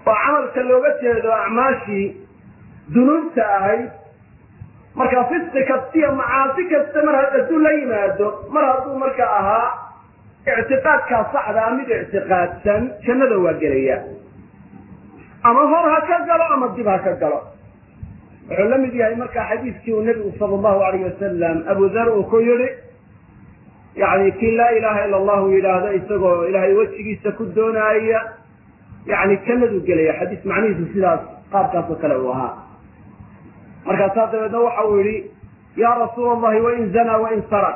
Oo camalka looga jeedo acmaashii dunuubta ahayd marka fisqi kastiyo macaasi kasta mar hadduu la yimaado mar hadduu marka ahaa ictiqaadkaa saxdaa mid ictiqaadsan jannada waa gelaya ama hor ha ka galo ama dib ha ka galo wuxuu la mid yahay marka xadiiskii uu nebigu sala allahu alayh wasalam abu dhar uu ku yihi yani kii laa ilaha ila allahu yidhaahdo isagoo ilaahay wejigiisa ku doonaaya yani jannaduu gelaya. Xadiis macnihiisu sidaas qaabkaasoo kale uu ahaa. Markaasaa dabeedna waxa uu yihi ya rasuul allahi wain zanaa wain sara.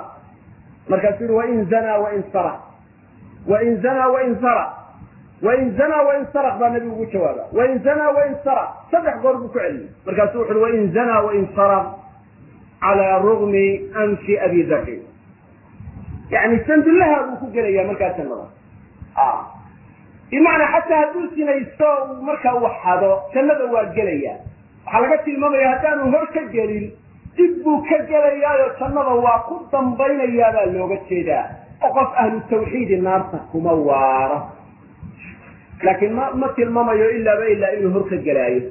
Markaasuu yihi wain zanaa wain sara. Wain zanaa wain sara wain zanaa wain saraq baa nabigu ugu jawaaba wain zanaa wain saraq. Saddex goor buu ku celiyey. Markaasuu wuxu uhi wain zanaa wain saraq calaa rugmi anfi abi darin yani sandullaha buu ku gelaya markaa jannada bimacnaa xataa hadduu sinaysto markaa waxado jannada waa gelaya. Waxaa laga tilmaamaya haddaanu hor ka gelin dib buu ka gelayaayo jannada waa ku dambaynayaa baa looga jeedaa. Oo qof ahlu tawxiidi naarta kuma waaro laakiin ma ma tilmaamayo ilaaba ilaa inuu hor ka gelaayo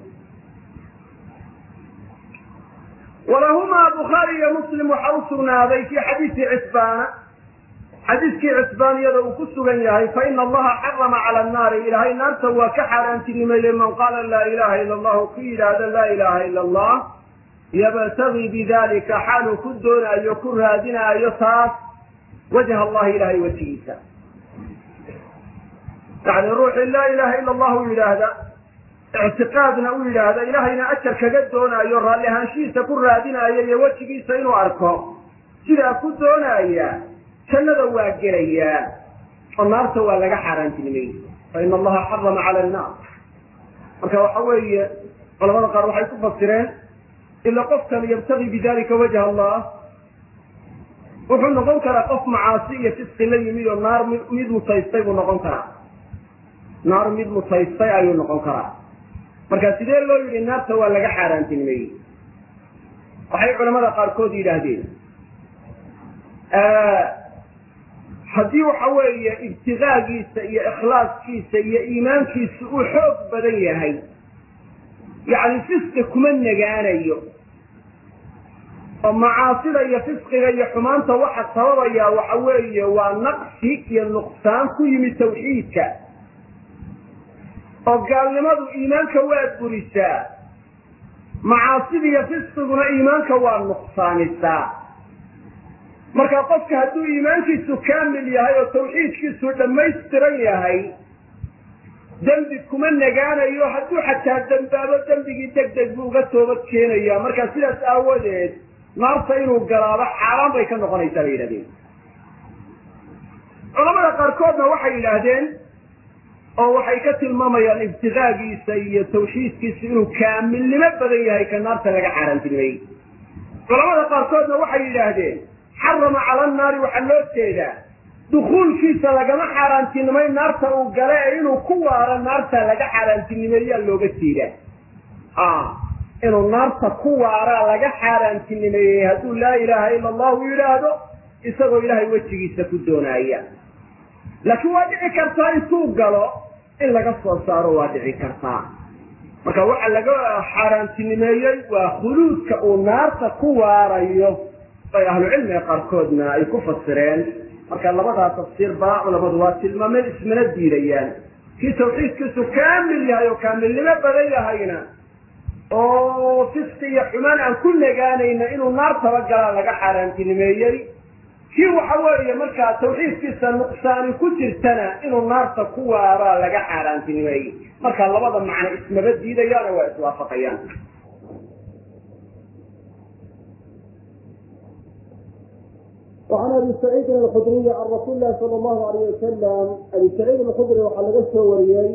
walahumaa bukhaari iyo muslim waxa u sugnaaday fii xadiisi cisbaana. Xadiiskii cisbaaniyada uu ku sugan yahay faina allaha xarama cala annaari ilaahay naarta waa ka xaaraantinimeeyey man qaala laa ilaha ila allahu ku yidhaahda laa ilaha ila allah yabtagii bidalika xaaluu ku doonaayo ku raadinaayo taas wajha allahi ilahay wejigiisa yani ruuxii laa ilaha ila allahu yidhaahda ictiqaadna u yidhaahda ilahayna ajar kaga doonaayo raalli ahaanshihiisa ku raadinaayo iyo wejigiisa inuu arko sidaa ku doonaya jannada waa gelayaa oo naarta waa laga xaaraantinimey fa ina allaha xarama cala annaar. Marka waxa weeye culamada qaar waxay ku fasireen ila qofkan yabtagi bidalika wajha allah wuxuu noqon karaa qof macaasi iyo fisqi la yimid oo naar mid mutaystay buu noqon karaa naar mid mutaystay ayuu noqon karaa. Marka sidee loo yidhi naarta waa laga xaaraantinimeeyey? Waxay culamada qaarkood yidhaahdeen. Haddii waxa weeye ibtiqaagiisa iyo ikhlaaskiisa iyo iimaankiisa uu xoog badan yahay yacni fisqi kuma nagaanayo oo macaasida iyo fisqiga iyo xumaanta waxa sababaya waxa weeye waa naqsi iyo nuqsaan ku yimid tawxiidka oo gaalnimadu iimaanka waa burisaa macaasida iyo fisqiguna iimaanka waa nuqsaanisaa. Marka qofka hadduu iimaankiisu kaamil yahay oo tawxiidkiisu dhammaystiran yahay dembi kuma nagaanayo hadduu xataa dembaabo dembigii deg deg buu uga toobad keenaya marka sidaas aawadeed naarta inuu galaabo xaaraan bay ka noqonaysaa bay yidhahdeen. Culamada qaarkoodna waxay yidhaahdeen oo waxay ka tilmaamayaan ibtiqaagiisa iyo tawxiidkiisa inuu kaamilnimo badan yahay ka naarta laga xaaraantinimey culamada qaarkoodna waxay yidhaahdeen xarama cala annaari waxaa loo jeedaa dukuulkiisa lagama xaaraantinimay naarta uu gale ee inuu ku waaro naarta laga xaaraantinimeeyaa looga jeedaa. Inuu naarta ku waaraa laga xaaraantinimeeyey hadduu laa ilaaha ila allahu yidhaahdo isagoo ilaahay wejigiisa ku doonaaya. Laakiin waa dhici kartaa intuu galo in laga soo saaro waa dhici kartaa. Marka waxa laga xaaraantinimeeyey waa khuluudka uu naarta ku waarayo. Bay ahlucilmiga qaarkoodna ay ku fasireen. Marka labadaa tafsiir baa culamadu waa tilmaameen ismana diidayaan kii tawxiidkiisu kaamil yahay oo kaamilnimo badan yahayna oo fisqi iyo xumaan aan ku nagaanayna inuu naartaba galaa laga xaaraantinimeeyey kii waxa weeye markaa tawxiidkiisa nuqsaani ku jirtana inuu naarta ku waabaa laga xaaraantinimeeyey marka labada macno ismaba diidayaano waa iswaafaqayaan. وعn abi سacيidi الkdriy an rasuل lahi slى اlahu عalيه abi sacيid اkdri waxaa laga soo wariyey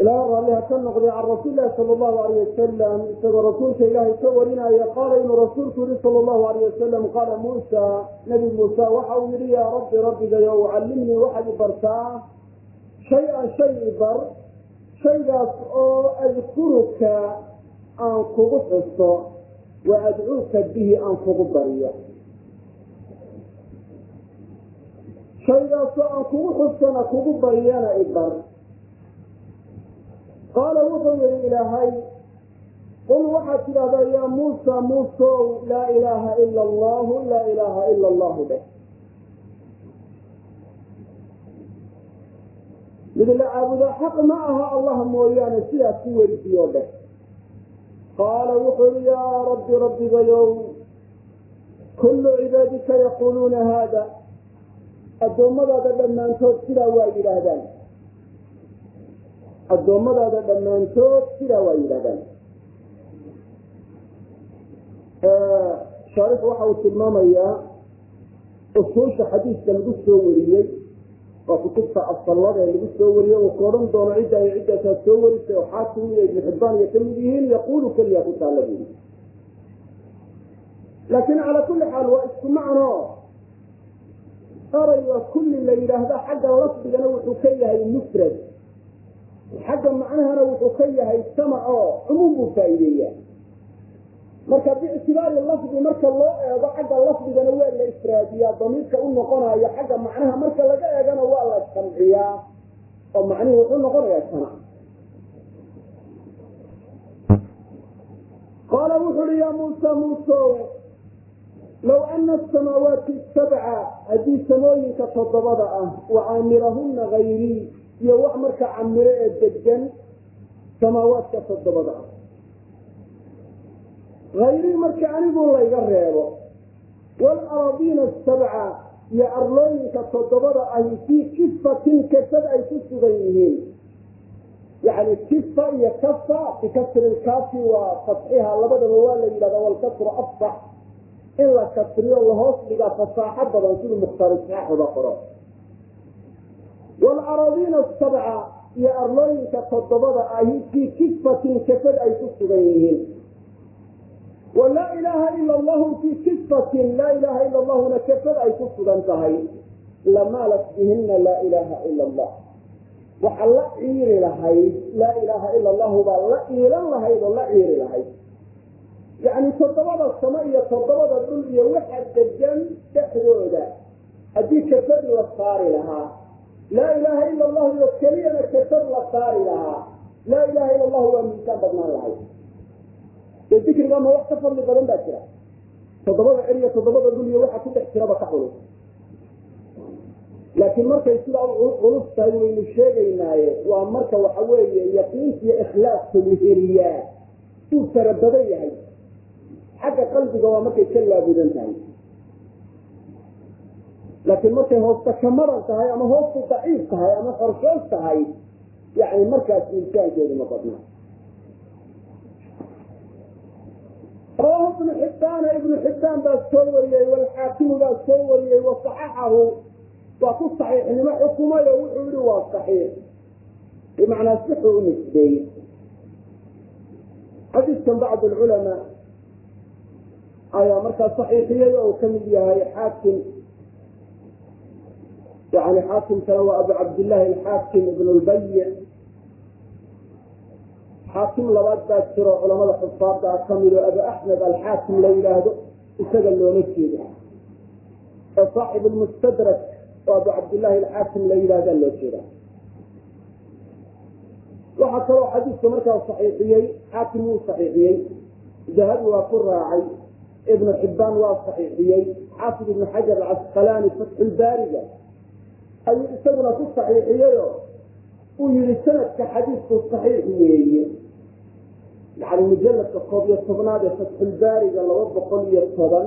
ilaa raalliha ka noqday can rasuul lahi sala allahu alayh wasalam isagoo rasuulka ilaahay ka warinaya qaala inuu rasuulku yihi sala allahu alayh wasalam qaala muusa nabi muuse waxa uu yihi yaa rabbi rabbigayo callimnii waxaad i bartaa shay-an shay i bar shaygaas oo adkuruka aan kugu xuso wa adcuuka bihi aan kugu bariyo. Shaygaasoo aan kugu xusana kugu baryana i bar qaala wuxuu yihi ilaahay qul waxaad tidhahdaa yaa muusa muusow laa ilaaha ila allahu laa ilaaha ila allahu dheh mid la caabudo xaq ma aha allah mooyaane sidaas ku werisiyo dheh qaala wuxuu yihi yaa rabbi rabbigayow kullu cibaadika yaquuluuna haada. Addoommadaada dhammaantood sidaa waa yidhaahdaan addoommadaada dhammaantood sidaa waa yidhahdaan shaarix waxa uu tilmaamayaa usuusha xadiiska lagu soo wariyey waa kutubta asallada ee lagu soo wariyey uu ka odhan doono cidda ay ciddaasaa soo warisay oo xaakim iyo ibnu xibbaan iyo ka mid yihiin yaquulu keliya ku taalla buuri laakiin calaa kulli xaal waa isku macno. Erayga kulli la yidhaahda xagga lafdigana wuxuu ka yahay mufrad xagga macnahana wuxuu ka yahay samac oo cumuum buu faa'iideeya marka biictibaari lafdi marka loo eego xagga lafdigana waa la ifraadiyaa damiirka u noqonayo xagga macnaha marka laga eegana waa la jamciyaa oo macnihi wuxuu noqonayaa samac qaala wuxu uhi yaa muusa muusow low ana asamaawaati sabca haddii samooyinka toddobada ah wa caamirahunna hayrii iyo wax marka camiro ee degan samaawaadka toddobada ah. Hayrii marka anigu layga reebo waalaraadiina asabca iyo arlooyinka toddobada ahi fii kifatin kafad ay ku sugan yihiin. Yani kifa iyo kafa bikasri lkaafi waa fatxiha labadaba waa la yidhahda walkasru afsax in la kasriyo lahoos dhigaa fasaaxo badan siduu mukhtaru saaxuba qoro waalaraadiina asabca iyo arlooyinka toddobada ahi fii kifatin kafad ay ku sugan yihiin walaa ilaaha ila allahu fii kifatin laa ilaha ila allahuna kafad ay ku sugan tahay lamaalat bihina laa ilaha ila allah waxaa la ciiri lahayd laa ilaaha ila allahu baa la iilan lahayd oo la ciiri lahayd yacni toddobada samo iyo toddobada dhul iyo waxa degan dhexdooda haddii kafad la saari lahaa laa ilaaha ila allahu iyo keliyana kafad la saari lahaa. Laa ilaha ila allahu waa miisaan badnaan lahayd. Dee dikriga wax ka fadli badan baa jira. Toddobada cer iyo toddobada dhul iyo waxa ku dhex jiraba ka culus laakiin markay sidaa culus tahay waynu sheegaynaaye waa marka waxa weeye yaqiinta iyo ikhlaaska weheliyaa uu fara badan yahay. Xagga qalbiga waa markay ka laabudan tahay laakiin markay hoosta ka maran tahay ama hoostu daciif tahay ama xorshoos tahay yani markaas miisaankeedu ma badnaa. Rawahu ibnu xibbaana ibnu xibbaan baa soo wariyey walxaakimu baa soo wariyey wasaxaxahu waa ku saxiixnimo xukumay oo wuxuu yihi waa saxiix. Bimacnaa sixu u nisbeeyey xadiidkan bacd alculamaa ayaa markaa saxiixiyey oo uu ka mid yahay xaakim yani xaakimkana waa abu cabdillahi alxaakim ibn lbayic xaakim labaad baa jiro culamada xufaada ah ka mid oo abu axmed alxaakim la yidhaahdo isaga looma jeedo oo saaxib lmustadrak oo abu cabdillahi alxaakim la yidhahdaa loo jeeda waxaa kaloo xadiidka markaa saxiixiyey xaakim wuu saxiixiyey dahabi waa ku raacay ibnu xibbaan waa saxiixiyey xaafid ibnu xajar alcasqalaani fatxulbaariga ayuu isaguna ku saxiixiyeyoo uu yihi sanadka xadiidku saxiix weeye. Yani mujaladka koob iyo tobnaad ee fatxulbaariga laba boqol iyo toban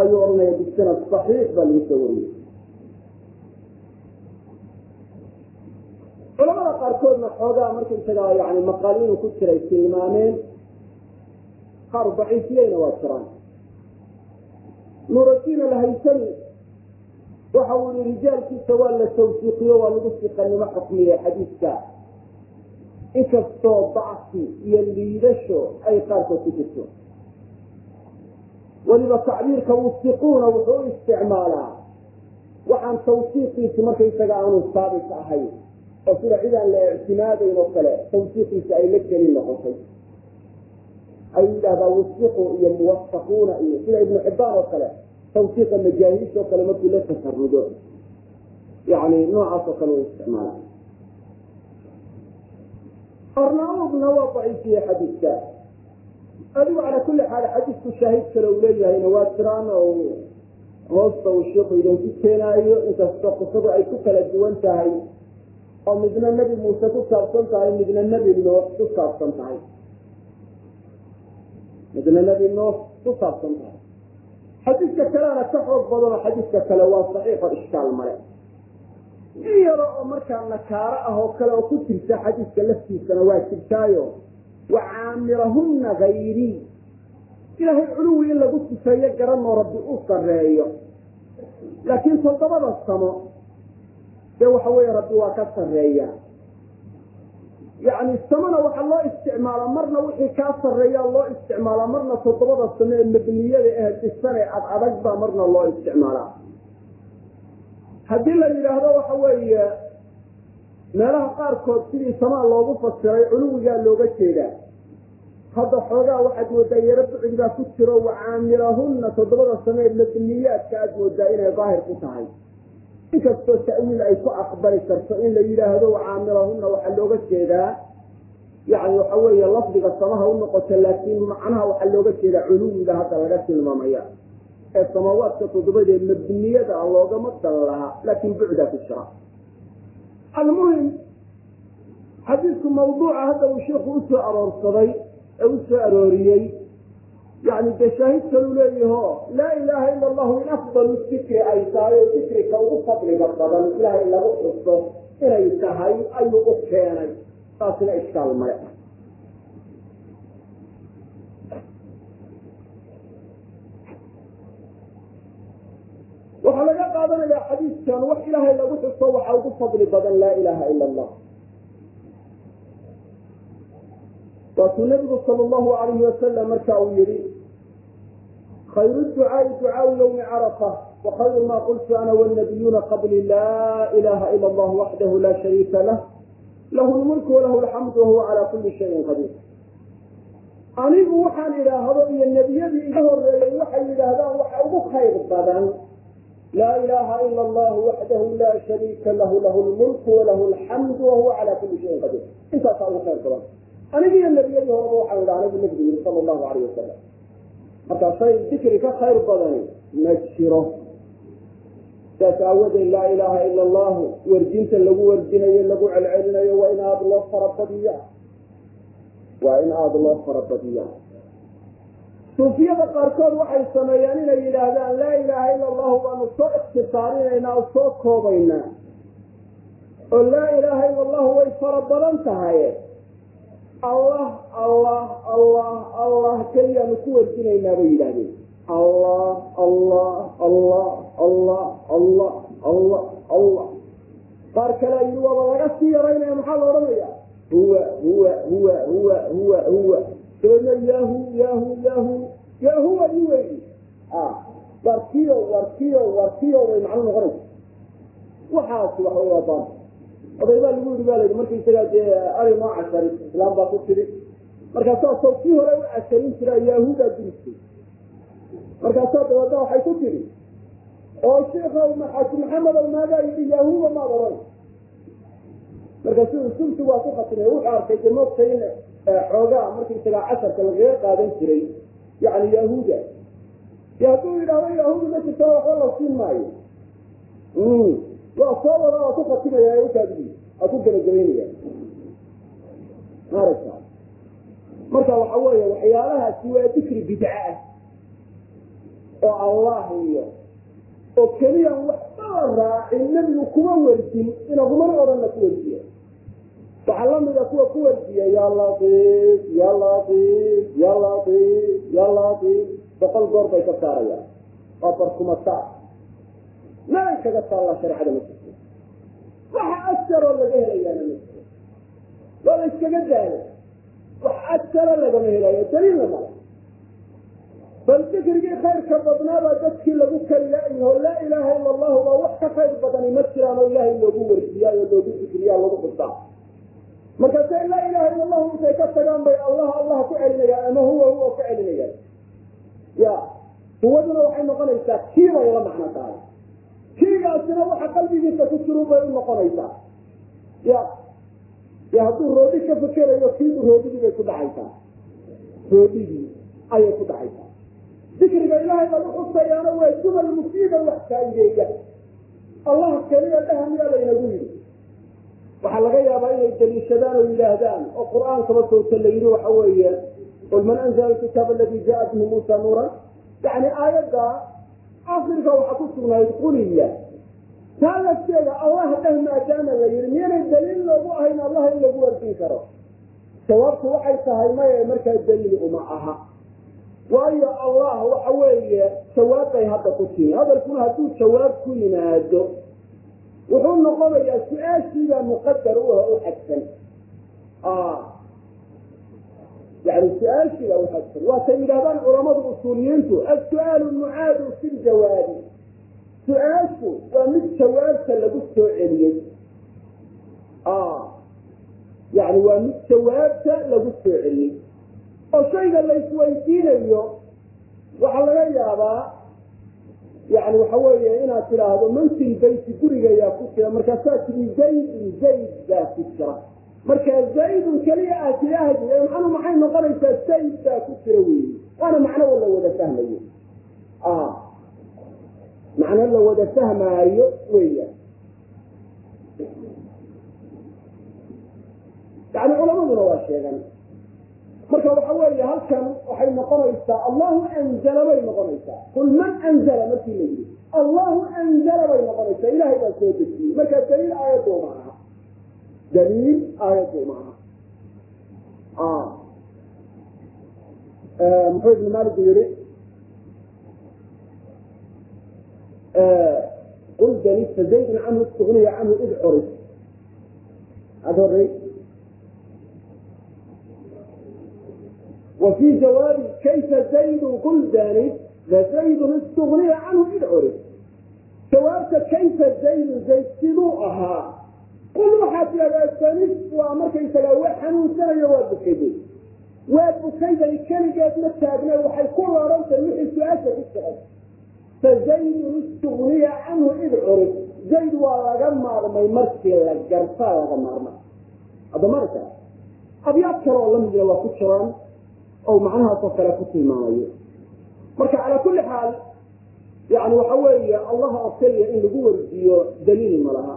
ayuu odhanaya bisanad saxiix baa lagu soo wariyey. Culamada qaarkoodna xoogaa markaysagaa yani maqaal inuu ku jiray tilmaameen qaar daciifiyeyna waa jiraan. Nuuradiin alhaysani waxa uu yihi rijaalkiisa waa la tawsiiqiyo waa lagu siqanimo xukmiyey xadiidka inkastoo dacfi iyo liidasho ay qaarkood ku jirto. Weliba tacbiirka wusiquuna wuxuu isticmaalaa. Waxaan tawsiiqiisi markaysaga aanu saabit ahayn oo sida cidaan la ictimaadayn oo kale tawsiiqiisa ay la gelin noqotay. Ayuu yidhahdaa wusiqu iyo muwafaquuna iyo sida ibnu xibbaan oo kale tawsiiqa majaahiis oo kale markuu la tafarudo yani noocaas oo kale u isticmaala arnaudna waa daciifiye xadiidka. Adigu calaa kulli xaal xadiidku shaahid kale uu leeyahayna waa jiraan oo hoosta uu sheikhu idinku keenaayo inkastoo qisadu ay ku kala duwan tahay oo midna nebi muuse ku saabsan tahay midna nebi nuux ku saabsan tahay. Midna nebi nuux ku saabsan tahay xadiidka kalena ka xoog badanoo xadiidka kale waa saxiixo ishkaal male. In yaro oo markaa nakaaro ah oo kale oo ku jirta xadiidka laftiisana waa jirtaayo wa caamirahunna hayrii ilaahay culuwi in lagu sifeeyo garanoo rabbi u sareeyo laakiin toddobada samo dee waxa weeye rabbi waa ka sareeya yacni samona waxaa loo isticmaalaa marna wixii kaa sarreeyaa loo isticmaalaa marna toddobada samo ee mabniyada eh dhisan ee ad baa marna loo isticmaalaa haddii la yidhaahdo waxa weeye meelaha qaarkood sidii samaa loogu fasiray culuwigaa looga jeedaa hadda xoogaa waxaad moodaa yaro bucdi baa ku jiro wacaamilahunna toddobada samee mabniyaadka aad moodaa inay daahir ku tahay inkastoo ta'wiil ay ku aqbali karto in la yidhaahdo wacaamilahunna waxaa looga jeedaa yani waxa weeye lafdiga samaha u noqota laakiin macnaha waxaa looga jeeda culuwiga hadda laga tilmaamaya. Ee samaawaadka toddobadee mabniyada loogama dan laha laakiin bucdaa ku jira almuhim xadiisku mawduuca hadda uu sheikhu u soo aroorsaday ee u soo arooriyey yani dee shaahid kalu leeyaho laa ilaaha ila allahu in afdalu dikri ay tahay oo dikrika ugu fadliga badan ilaahay lagu xuso inay tahay ayuu u keenay taasina ishkaal male waxaa laga qaadanaya xadiiskan wax ilaahay lagu xuso waxa ugu fadli badan laa ilaha ila allah waatuu nabigu sal llahu alayhi wasalam marka uu yihi khayru ducaai ducaau ywmi carafa wakayru ma qultu ana wannabiyuuna qabli laa ilaha ila allah waxdahu la shariika lah lahu lmulku walahu alxamdu wahuwa calaa kuli shayin qadiir anigu waxaan idhaahdo iyo nebiyadii iga horeeyey waxay yidhaahdaan waxa ugu khayr badan laa ilaha ila allah waxdahu la shariika lahu lahu lmulku walahu alxamdu wahuwa calaa kuli shayin qadiir intaasaa ugu khayr badan aniga iyo nebiyadii horeba waxaan idhaha anagu nabigu yiri sala allahu alayh wasalam marka shay dikri ka khayr badani ma jiro saas aawadeed laa ilaaha ila allahu werdinta lagu werdinayo lagu celcelinayo waa in aada loo farabadiya waa in aada loo farabadiya suufiyada qaarkood waxay sameeyaan inay yidhaahdaan laa ilaaha ila allahu baanu soo ikhtisaarinaynaa oo soo koobaynaa oo laa ilaaha ila allahu way fara badan tahay allah allah allah allah keliyaanu ku werdinaynaa bay yidhahdeen allah allah allah allah allah allah allah. Qaar kalea yidhi waaba laga sii yaraynaya maxaa la odhanaya huwa huwa huwa huwa huwa huwa. Dabeedna yahu yahu yahu yahuwa i weyi warkiyo warkiyo warkiyo way macno noqonaysa waxaasi waxa waa baan oday baa lagu yidhi ba layidhi markaisagaa dee ari noo cashari islaam baa ku tiri. Markaasaa soo kii hore u casharin jiraa yahuudaa diristay markaasaa dabeedna waxay ku tidhi oo sheikow xaaji maxamedow maadaa yidhi yahuuda maad oran. Markaasu usulti waa ku khatimay wuxuu arkay de moogta in xoogaa markaisagaa casharka lagaga qaadan jiray yani yahuuda. Hadduu yidhaahdo yahuuda ma jirta waxba la siin maayo waa soo wada waa ku khatimaya ku gebagabaynaya maaragta. Marka waxa weeye waxyaalahaasi waa dikri bidca ah. Oo allah iyo oo keliyan waxba la raacin nebigu kuma werdin inagumana odhanna ku werdiya waxaa lamida kuwa ku werdiya ya latiif ya latiif boqol goor ka saarayaan. Waa meel kaga taalla shareecada ma jirto. Waxa asaroo laga helayaana ma jirto. Waa la iskaga daala wax asaro lagama helayo. Daliilna male bal dikrigii khayrka badnaabaa dadkii lagu kariyayo laa ilaaha ila allahu baa wax ka khayr badani ma jiraan oo ilaahay loogu werdiyaa oo loogu dikriyaa lagu xusaa markaase laa ilaha ila allahu intay ka tagaan bay allah allah ku celinayaan ama huwa huwa ku celinayaan ya huwaduna waxay noqonaysaa kii bay la macno tahay kiigaasina waxa qalbigiisa ku jiru bay u noqonaysaa. Ya ya hadduu roodhi ka fekerayo kiibu roodhidii bay ku dhacaysaa. Roodhidii ayay ku dhacaysaa. Dikriga ilaahay lagu xusayaana waa jumal musiiba wax faa'ideeya allah keliya dhaha miyaa laynagu yidhi. Waxaa laga yaabaa inay daliishadaan oo yidhaahdaan oo qur'aankaba sowta la yidhi waxa weeye qul man anzala alkitaaba aladi jaa bihi muusa nuuran? Yani aayadda akhirka waxaa ku sugnayd quliya. Taa lafteeda allah dheh maadaama la yidhi miyanay daliil loogu ahayn allah in lagu wardin karo. Jawaabtu waxay tahay maya markaa daliil uma aha. Waayo allah waxa weeye jawaabbay hadda ku timi. Hadalkuna hadduu jawaab ku yimaado wuxuu noqonayaa su'aashiibaa muqadar u u xadsan yani su'aashiibaa uxadsan waatay yidhahdaan culamadu usuuliyiintu as-su'aalu mucaadu fi ljawaabi su'aashu waa mid jawaabta lagu soo celiyey yani waa mid jawaabta lagu soo celiyey oo shayga laysweydiinayo waxaa laga yaabaa yani waxa weeye inaad tidhaahdo mansil bayti yaa ku jira markaasaa tiri zaydin zayd baa ku jira marka zaydun keliya aad tidhaahdi macnu maxay noqonaysaa baa ku jira weeye waana macno la wada fahmayo. Macno la wada fahmaayo weya yani culamaduna waa sheegan. Marka waxa weeye halkan waxay noqonaysaa allahu anzala bay noqonaysaa qul man anzala? Markii la yidhi. Allahu anzala bay noqonaysaa ilahay baa soo dejiyey. Marka daliil aayaddu ma aha daliil aayaddu maaha muxuu ibnu maaliku yihi quldani fazaydun canhu istugniya canhu id curid ad horey وفي جواب كيف زيد قلداني لزيد استغني عنه إذ عرف جوابك كيف زيد زيد siduu ahaa قل waxaad tidhahdaa sanis waa markaysaga wa xanuunsanayo waa bukayday waa bukayday keligeed ma taagna waxay ku larantahay wixii su'aasha ku socon fazaydun istugniya canhu id curif zayd waa laga maarmay markii la gartaa laga maarmay hadda marka abyaad kale oo lamidna waa ku jiraan oo macnahaasoo kale ku tilmaamayo marka calaa kulli xaal yani waxa weeye allah oo keliya in lagu wardiyo daliil ma laha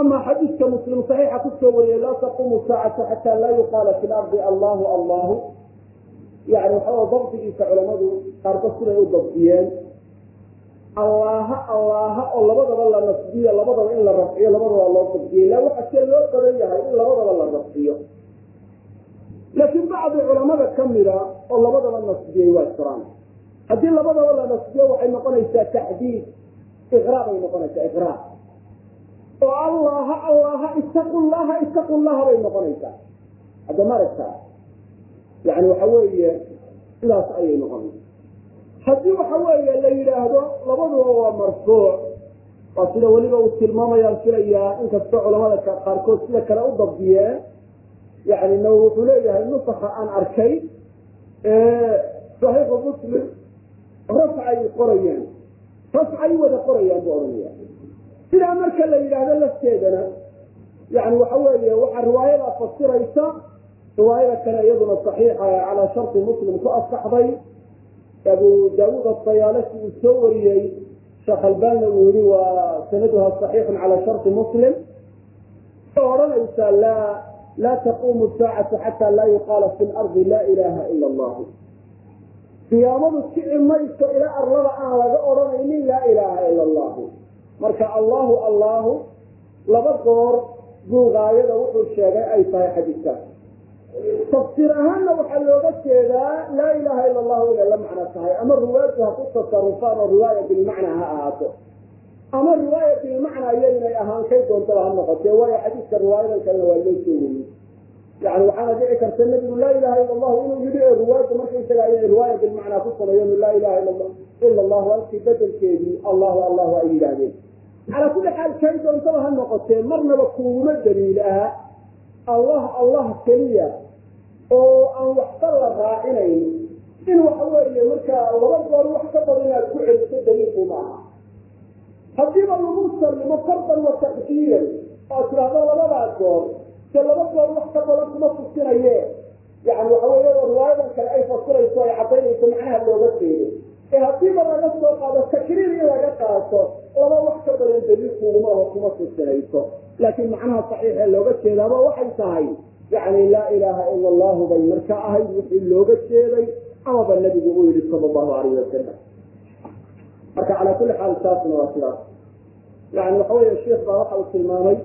ama xadiidka muslim saxiixa ku soo wariyey laa taqumu saacatu xataa laa yuqaala fi lardi allahu allahu yani waxaa dabdigiisa culamadu qaarkood siday u dabdiyeen allaaha allaaha oo labadaba la nasbiyo labadaba in la rafciyo labadaba loo dabdiyey la waxa see loo badan yahay in labadaba la rafciyo laakiin bacdi culamada kamida oo labadaba nasbiyey waa jiraan haddii labadaba la nasbiyo waxay noqonaysaa taxdiid iqraa bay noqonaysaa iqraa oo allaha allaha itaqu llaha itaqu llaha bay noqonaysaa hadda maragtaa yani waxa weeye sidaas ayay noqonaysa haddii waxa weeye la yidhaahdo labaduba waa marfuuc waa sida weliba uu tilmaamayaan filayaa inkastoo culamada qaarkood sida kale u dabdiyeen yani n wuxuu leeyahay nusaka aan arkay saxiixu muslim rafcay qorayaan rafcay wada qorayaan buu odhanaya sidaa marka la yidhaahdo lafteedana yani waxa weeye waxaa riwaayadaa fasiraysa riwaayada kale iyaduna saxiixa calaa sharti muslim ku asaxday. Abu daawuud asayaalasi uu soo wariyey sheekh albanina uu yihi waa sanaduha saxiixun calaa sharti muslim. Oo odhanaysa laa laa taquumu saacatu xataa laa yuqaala fi lardi laa ilaha ila allahu qiyaamadu kici mayso ilaa arlada aan laga odhanaynin laa ilaaha ila allahu marka allahu allahu laba goor buu gaayada wuxuu sheegay ay tahay xadiidkaas tafsiir ahaanna waxaa looga jeedaa laa ilaha ila allahu inay la macno tahay. Ama riwaayadku ha ku tasarufaan oo riwaaya bilmacnaa ha ahaato. Ama riwaaya bilmacnaa iyaynay ahaan kay doontaba ha noqotee waayo xadiidka riwaayadan kalena waa loo wariyey yani waxaana dhici karta nebigu laa ilaha ila allahu inuu yidhi oo riwaayadda markaysaga inay riwaaya bilmacnaa ku sameeyeen laa ilaha ila allahu halkii bedelkeedii allahu allahu ay yidhaahdeen calaa kulli xaal kay doontaba ha noqotee marnaba kuuguma daliil aha allah allah keliya oo aan waxba la raacinayn. In waxa weeye markaa laba goor wax ka badan inaad ku celiso daliilku ma aha. Haddiiba lagu sallimo fardan wa takdiiran oo tidhaahdo labadaa goor de laba goor wax ka badan kuma tusinaye yani waxa weeye riwaayadan kale ay fasirayso ay cadaynayso macnaha looga jeedo ee haddiiba laga soo qaado takriir in laga qaato laba wax ka badan daliilkuuguma oo kuma tusinayso laakiin macnaha saxiixee looga jeedaaba waxay tahay yani laa ilaaha ila allahu bay marka ahayd wixii looga jeeday amaba nabigu uu yihi sala allahu alayh wasalam marka calaa kulli xaal taasna waa sidaas yani waxa weeye sheikh baa waxa uu tilmaamay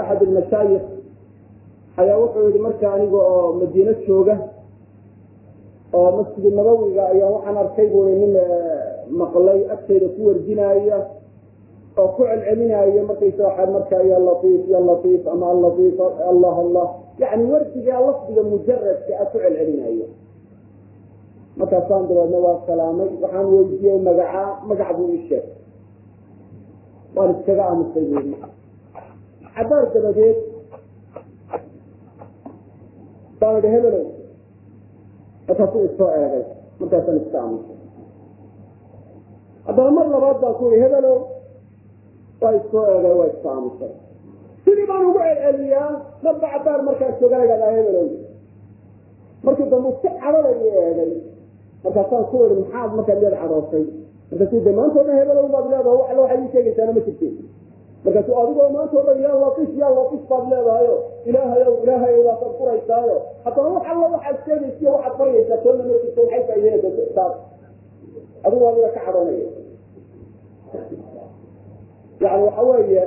axad almashaayik ayaa wuxuu yihi marka aniga oo madiino jooga oo masjid nabawiga ayaa waxaan arkay bui nin maqlay agteeda ku wardinaaya oo ku celcelinaayo markaysa marka ya laiif ya laiif ama alaiif allah allah yani wardigaa lafdiga mujaradka a ku celcelinayo markaasaan dabeedna waa salaamay. Waxaan weydiiyey magacaa magac buu ii sheegay. Waan iskaga aamusay buui cabaar dabadeed. Baan idhi hebelow markaasuu isoo eegay markaasaan iska aamusay haddana mar labaad baan ku ihi hebelow waa isoo eegay waa iska aamusay sidii baan ugu celceliyaa marba cabaar markaa jooganagadaa hebelow markii dambe si cadhada i eegay. Markaasaan ku iri maxaad markaad iyada cadhootay markaasu de dhan hebelow baad leedahay wax waxaad ii sheegaysaana ma jirte markaasu adigoo maanta o dhan yaa latif yaa latif baad leedahayo ilaahayow ilaahayow waasaad furaysaayo haddana wax alla waxaad sheegaysiyo waxaad baryaysaa toonna ma jirto maxay faa'ideynaysaa taas adigu adiga ka cadhoonaya yani waxa weeye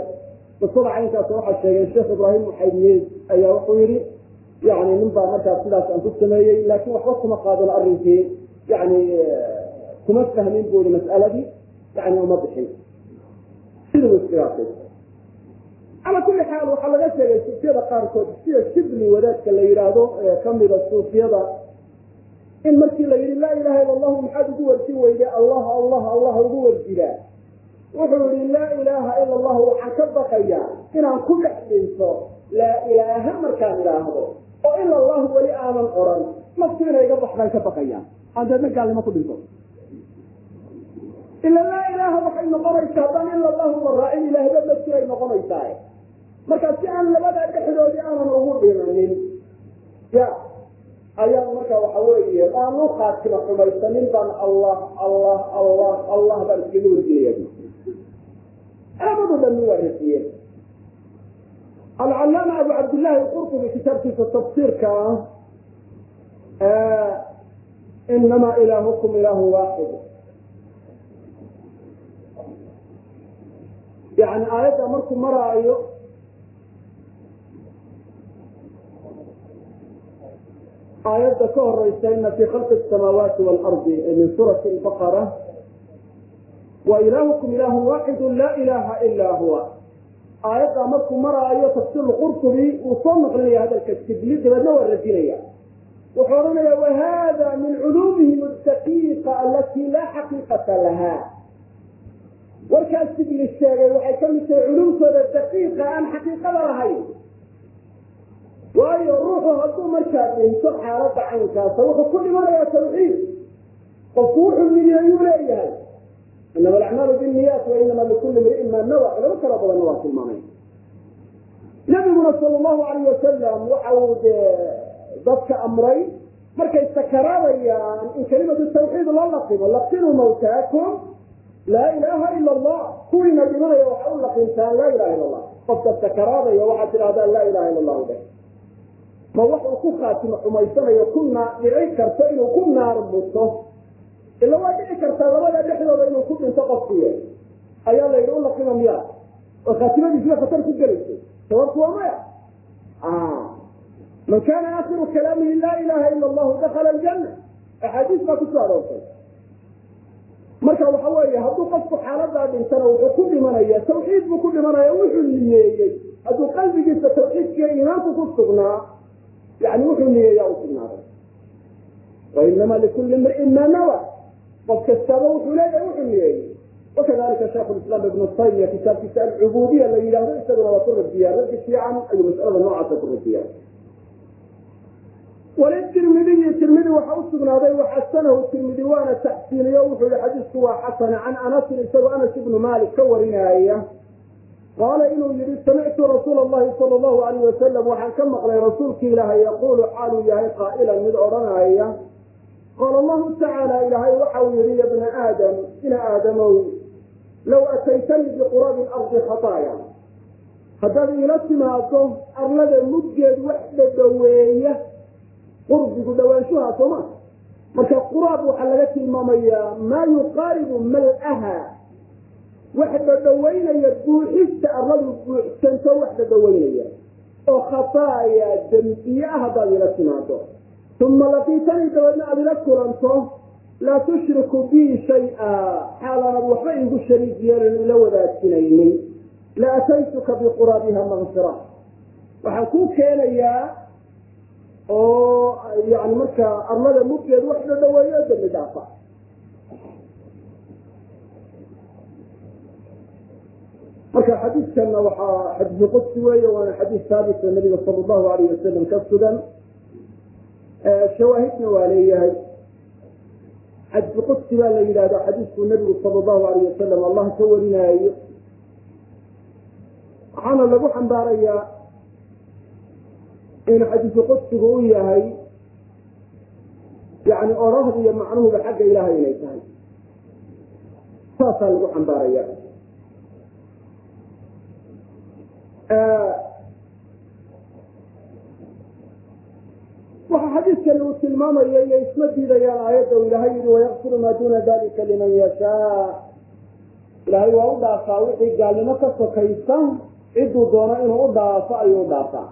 qisada caynkaas waxaa sheegay sheekh ibraahim muxaymiyeed ayaa wuxuu yihi yani nin baa markaas sidaas aan ku sameeyey laakin waxba kuma qaadin arrinkii yani kuma fahmin bu i mas'aladii. Yani uma bixin. Siduu iskhilaafay calaa kuli xaal waxaa laga sheegay suufiyada qaarkood sida shibli wadaadka la yidhaahdo ee kamida suufiyada in markii la yihi laa ilaha ila allahu maxaad ugu warjin weyde allah allah allah ugu warjidaa wuxuu yihi laa ilaaha ila allahu waxaan ka baqayaa inaan ku dhex dhinto laa ilaaha markaan idhaahdo oo ila allahu weli aanan oran. Naftu inay iga baxdaan ka baqayaa. Aan gaalnimo ku dhinto ila laa ilaaha waxay noqonaysaa haddaan ila allahu la raacin ilaahba ma jiray noqonaysaa marka si aan labadaa dhexdoodii aanan ugu dhimanin ya ayaan marka waxa weeye aan u khaatima xumaysanin baan allah allah allah allah baan iskaga warjinaya aabadu dhami waa rafiyeen alcalaama abu cabdillahi qurtubi kitaabkiisa tafsiirka inamaa ilaahukum ilaahu waaxid. Yani aayadda markuu maraayo aayadda ka horeysa ina fi khalqi الsamaawaati waalardi min suurati lbaqara wa ilaahukum ilaahu waaxidu laa ilaha ilaa huwa. Aayaddaa markuu maraayo tafsiir qurtubi uu soo naqlinaya hadalka sibli dabeedna waa radinaya. Wuxuu odhanaya wahada min culuumihim daqiiqa alati laa xaqiiqata laha. Warkaas sibli sheegay waxay ka mid tahay culumtooda daqiiqa aan xaqiiqada lahayn waayo ruuxu hadduu markaa dhinto xaaladda caynkaasa wuxuu ku dhimanayaa tawxiid. Qofku wuxuu niyeeyuu leeyahay. Inama alacmaalu binniyaat wa inama likuli mri'in maa nawa. Culamo kala badanna waa tilmaamay. Nabiguna sala allahu alayh wasalam waxa uu dee dadka amray markay sakaraadayaan in kalimatu tawxiid la laqimo laqinuu mawtaakum laa ilaha ila allah kuwiina dhimanaya waxa u laqintaan laa ilaha ila allah qofka sakaraadaya waxaad tidhahdaan laa ilaha ila allahu de ma wax uu ku khaatimo xumaysanayo ku dhici karto inuu ku naar muto ila waa dhici kartaa labada dhexdooda inuu ku dhinto qofkuye ayaa la yidhi u laqima miya. Oo khaatimadiisiba khatar ku gelayso. Sababtu waa maya. Man kana aakhiru kalaamihi laa ilaha ila allahu dakala aljanna. Axaadiis baa ku soo aroortay. Marka waxa weeye hadduu qofku xaaladaa dhintana wuxuu ku dhimanaya tawxiid buu ku dhimanaya wuxuu niyeeyey hadduu qalbigiisa tawxiidkiiyo iimaanku ku sugnaa yani wuxuu niyeeyaa u sugnaaday wainama likuli mri'in maa nawa qof kastaaba wuxuu leeyahay wuxuu niyeeyey wakadalika shaikhu lislaam ibnu taymiya kitaabkiisa alcubuudiya la yidhahdo isaguna waa ku radiyaa radi fiican ayuu mas'alada noocaasa ku radiyaa walitirmidiyi tirmidi waxa u sugnaaday waxasanahu tirmidi waana taxsiiniyo wuxuu yihi xadiisku waa xasana can anasin isagoo anas ibnu malik ka warinaya qaala inuu yihi samictu rasuula allahi sala allahu alayh wasalam waxaan ka maqlay rasuulki ilaahay yaquulu xaaluu yahay qaa'ilan mid odhanaya. Qaala allahu tacaala ilaahay waxa uu yihi ya bna aadam ina aadamow low ataytanii biquraabi lardi khataaya. Haddaad iila timaado arlada mudgeed wax dhadhaweeya qurbigu dhawaanshuha sooma marka quraab waxaa laga tilmaamayaa maa yuqaaribu mal-aha wax dhadhaweynaya buuxista arladu buuxsanto wax dhadhaweynaya oo khataaya dembiye ah haddaad ila timaado. Uma laqiitanii dabeedna aad ila kulanto laa tushriku bii shay-a. Xaalaanad waxba iigu shariik yeelan ila wadaajinaynin. La ataytuka biquraabiha maqfira waxaan kuu keenayaa oo yani markaa arlada mudgeed wax dhadhaweeyo dambi dhaafa marka xadiidkanna waxaa xadiisu qudsi weeye waana xadiis haabita nabiga sala allahu alayh wasalam ka sugan. Shawaahidna waa leeyahay. Xadiisu qudsi baa la yidhahda xadiiskuu nabigu sala allahu alayh wasalam allah ka warinaayo. Waxaana lagu xambaarayaa in xadiisu qudsigu u yahay yani orahda iyo macnuhuba xagga ilaahay inay tahay. Saasaa lagu xambaaraya waxa xadiidkani uu tilmaamaya inay isma diidayaan aayadda u ilaahay yihi wayakfiru maa duna dalika liman yashaa. Ilaahay waa u dhaafaa wixii gaalnimo ka sokaysa cidduu doono inuu u dhaafo ayuu u dhaafaa.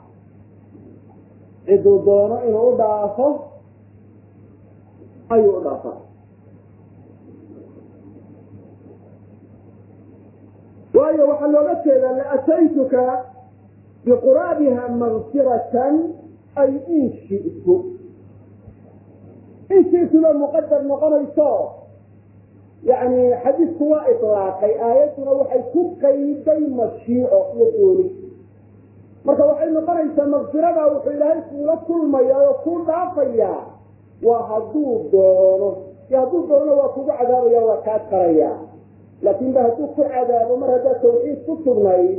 Cidduu doono inuu u dhaafo ayuu u dhaafaa. Waayo waxaa looga jeedaa laataytuka biquraabiha magfiratan ay in shi'tu in shi'tuba muqadar noqonayso yani xadiidku waa ilaaqay aayadduna waxay ku qayday mashiico iyo dooni marka waxay noqonaysaa makfirada wuxuu ilaahay kuula kulmaya oo ku dhaafayaa waa hadduu doono iyo hadduu doonona waa kugu cadaabaya waa kaa karaya laakin ba hadduu ku cadaabo mar haddaad tawxiid ku sugnayd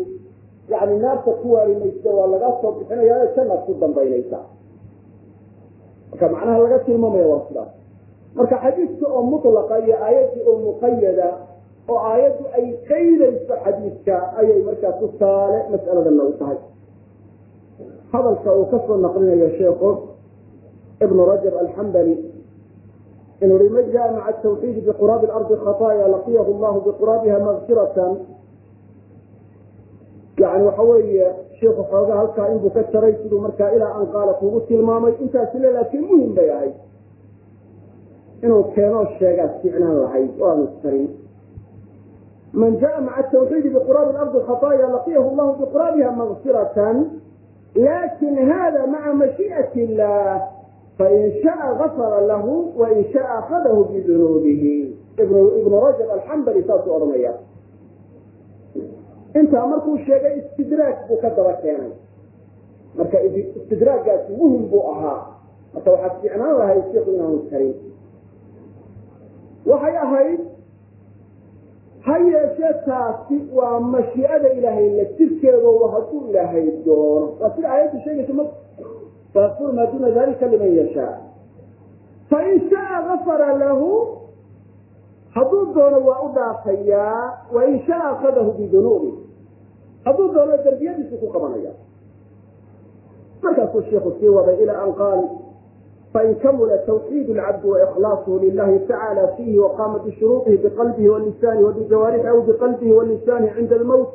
yani naarta ku waari waa lagaa soo bixinaya jannaad ku dambaynaysa. Marka macnaha laga tilmaamaya waa sidaas marka xadiidka oo mutlaqa iyo aayaddii oo muqayada oo aayaddu ay qaydayso xadiidka ayay markaa tusaale mas'aladanna u tahay. Hadalka uu ka soo naqlinayo sheekhu ibnu rajab alxambali inuu hi man jaa maca tawxiidi biquraabi lardi khataaya laqiyahu llahu biquraabiha magfiratan yani waxa weeye sheikhu xoogaa halkaa inbuu ka jaray siduu markaa ilaa an qaala kuugu tilmaamay intaasi le laakiin muhiim bay ahayd. Inuu keenoo sheegaa ficnaan lahayd oo aanu tarin. Man jaa maca tawxiidi biquraabi lardi khataaya laqiyahu llahu biquraabiha magfiratan laakiin hada maca mashii'at illah fain shaءa gafara lahu wain shaءa akadahu bidunuubihi ibnu rajab alxambali saasuu odhanaya intaa markuu sheegay istidraag buu ka daba keenay. Marka istidraagaasi muhiim buu ahaa. Marka waxaa ficnaan lahayd shiku inaanu tarin waxay ahayd ha yeeshee taasi waa mashiicada ilaahay la jirkeedo hadduu ilaahay doono waa sida aayaddu sheegaysa m fayakfuru maa duna dalika liman yashaa fain shaءa gafara lahu hadduu doono waa u dhaafayaa wain shaءa akadahu bidunuubi hadduu doono darbiyadiisu ku qabanaya markaasuu shiku sii waday ila an qaal fain kamula twxiid اlcabdi waikhlaasuhu lilahi tacala fiihi waqaama bishuruuطihi biqalbihi walisanih wabijawaarixi aw biqalbihi walisanih cinda almowt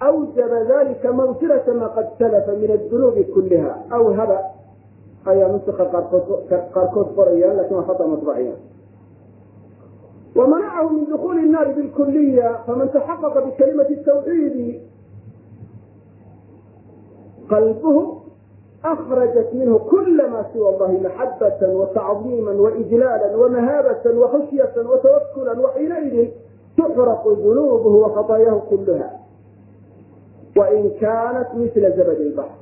awjaba dalika magfirata ma qad salafa min adunuubi kuliha aw haba ayaa nuska qaarkood qorayaan lakin waa hada maطbaciya ومنعه من دخول النار بالكلية فمن تحقق بكلمة التوحيد قلبه أخرجت منه كل ما سوى الله محبة وتعظيما وإجلالا ومهابة وخشية وتوكلا وحينئذ تحرق ذنوبه وخطاياه كلها وإن كانت مثل زبد البحر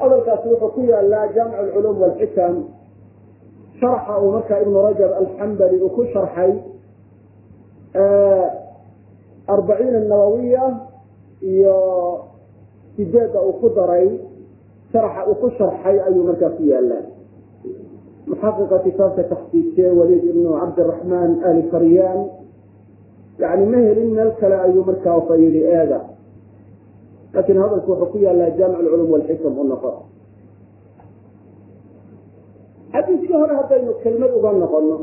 هذا الكاتب يقول لا جمع العلوم والحكم sharxa uu markaa ibnu rajab alxambali uu ku sharxay arbaciin nawawiya iyo sideedda uu ku daray sharxa uu ku sharxay ayuu markaa ku yaalaa muxaqiqa kitaabka taxsiisye waliid ibnu cabdiraxmaan ali faryaan yani ma helin meel kale ayuu markaa ka yidhi eeda laakiin hadalku wuxuu ku yaalaa jaamic alculum walxikam u xadiiskii hore haddaynu kelmad uga noqono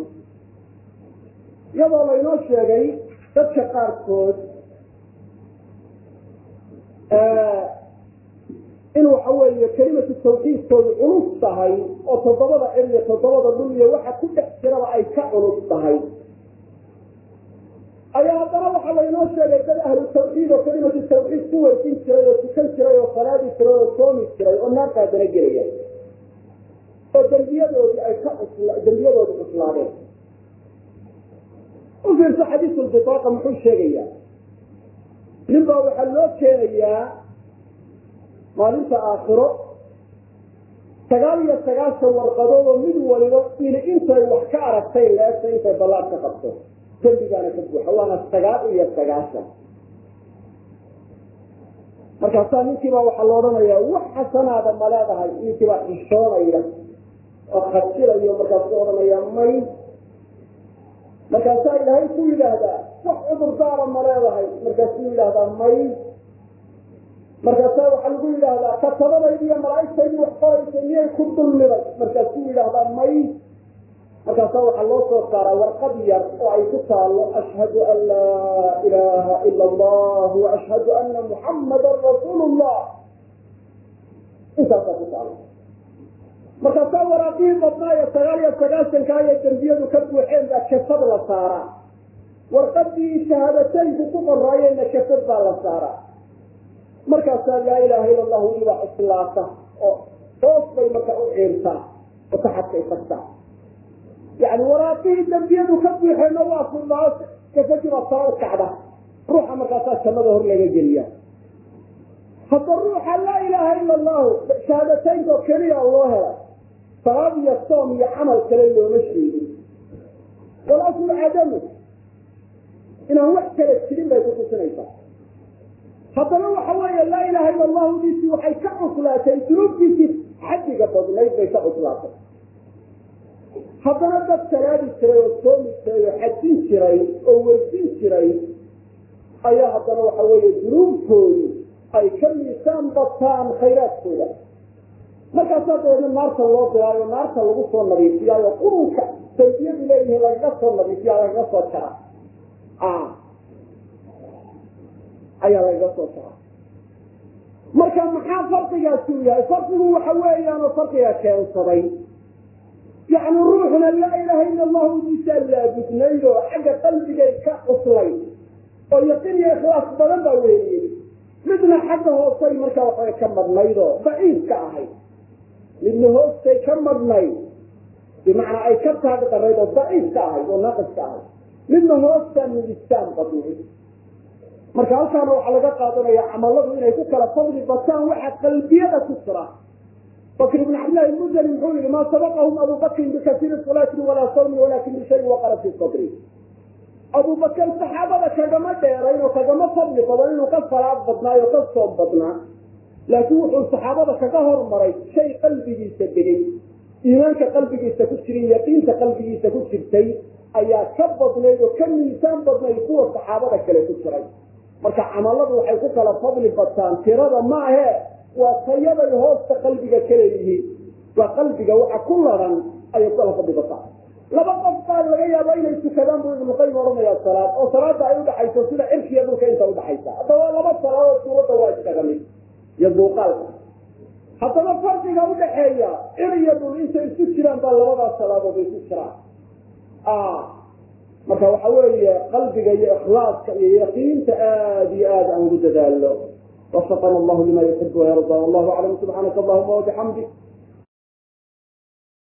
iyadoo laynoo sheegay dadka qaarkood in waxa weeye kelimatu tawxiidkoodu culus tahay oo toddobada cil iyo toddobada dhul iyo waxa ku dhex jiraba ay ka culus tahay. Ayaa haddana waxaa laynoo sheegay dad ahlu tawxiid oo kelimatu tawxiid ku wersin jiray oo tukan jiray oo salaadi jiray oo soomi jiray oo naarta haddana gelaya oo dembiyadoodii ay ka dembiyadoodu cuslaadeen u fiirso xadiisu bitaaqa muxuu sheegayaa. Nin baa waxaa loo keenayaa maalinta aakhiro sagaal iyo sagaashan warqadood oo mid waliba in intay wax ka aragtay leegta intay ballaad ka qabto. Dembigaana ka buuxa waana sagaal iyo sagaashan markaasaa ninkiibaa waxaa la odhanayaa wax xasanaada ma leedahay. Ninkiibaa xishoonaya oo khasirayo markaasuu odhanaya may. Markaasaa ilaahay ku yidhaahdaa wax cudurdaara ma leedahay markaasuu yidhaahdaa may. Markaasaa waxaa lagu yidhaahdaa katabadaydi iyo wax qoraysa miyay ku dulmiday markaasuu yidhaahdaa may. Markaasaa waxaa loo soo saaraa warqad yar oo ay ku taalo ashhadu an laa ilaaha ila allah wa ashhadu ana muxammadan rasuulu llah intaasaa ku taalo markaasaa waraaqihii badnaa sagaal iyo sagaasankaa iyo dembiyadu ka buuxeen baa kafad la saaraa. Warqadii shahaadateynku ku qoraayeenna kafad baa la saaraa. Markaasaa laa ilaaha ila allahu ibaa cuslaata oo hoos bay marka u ciirtaa oo taxadkay tagtaa yani waraaqihii dembiyadu ka buuxeenna waa fudnaa kafadii baa sara u kacda. Ruuxa markaasaa jannada hor laga geliya hadda ruuxa laa ilaaha ila allahu shahaadateynka oo keliya loo helay salaad iyo soom iyo camal kale looma sheegin. Walaslu cadamu inaan wax kala jirin bay ku tusinaysaa. Haddana waxa weeye laa ilaha ila allahu diisi waxay ka cuslaatay dunuubtiisii xaddiga badnayd bay ka cuslaatay. Haddana dad salaadi jiray oo soomi jiray oo xajin jiray oo wersin jiray ayaa haddana waxa weeye dunuubtoodu ay ka miisaan bataan khayraadkooda markaasaa dabeedna naarta loo diraayo naarta lagu soo nadiifiyaayo qurunka dambiyadu leeyihiin lagaga soo nadiifiya lagaga soo jara ayaa lagaga soo jara marka maxaa farqigaasi u yahay? Farqigu waxa weeyaan oo farqiga keensaday. Yani ruuxuna laa ilaha ila allahu diisaa laabudnayd oo xagga qalbigay ka cuslay oo yaqiin iyo ikhlaas badan baa weeliyey midna xagga hoosay markaa waxay ka madhnayd oo daciif ka ahayd midna hoostay ka madhnayd bimacnaa ay ka taag darayd oo daciif ka ahayd oo naaqis ka ahayd. Midna hoostaa milistaan badnayd. Marka halkaana waxaa laga qaadanaya camaladu inay ku kala fadli bataan waxa qalbiyada ku jira. Bakr ibn cabdillahi mudani muxuu yihi maa sabaqahum abu bakrin bikasiiri salaatin walaa sawmin walakin bishayin waqara fi sadri. Abu bakar saxaabada kagama dheerayn oo kagama fadli badan inuu ka salaad badnaayo ka soom badnaa laakiin wuxuu saxaabada kaga hormaray shay qalbigiisa degay iimaanka qalbigiisa ku jiray yaqiinta qalbigiisa ku jirtay ayaa ka badnayd oo ka miisaan badnayd kuwa saxaabada kale ku jiray. Marka camaladu waxay ku kala fadli bataan tirada maahe waa tayaday hoosta qalbiga kaleeyihiin waa qalbiga waxa ku laran ayay ku fadli bataan. Laba qof baa laga yaaba inay tukadaan buu ibnuqayim odhanayaa salaad oo salaada ay udhaxayso sida cirkiiyo dhulka inta udhaxaysa haddaba laba salaadood suuradda waa iskaga mid iyo muuqaalka haddaba farqiga udhaxeeya cir intay isku jiraan baa labadaa salaadood ay ku jiraan. Marka waxa weeye qalbiga iyo ikhlaaska iyo yaqiinta aada iyo aad aan ugu dadaalno wafaqana allahu lima yuxibu wayarda wallahu aclam subxaanaka allahuma wabixamdik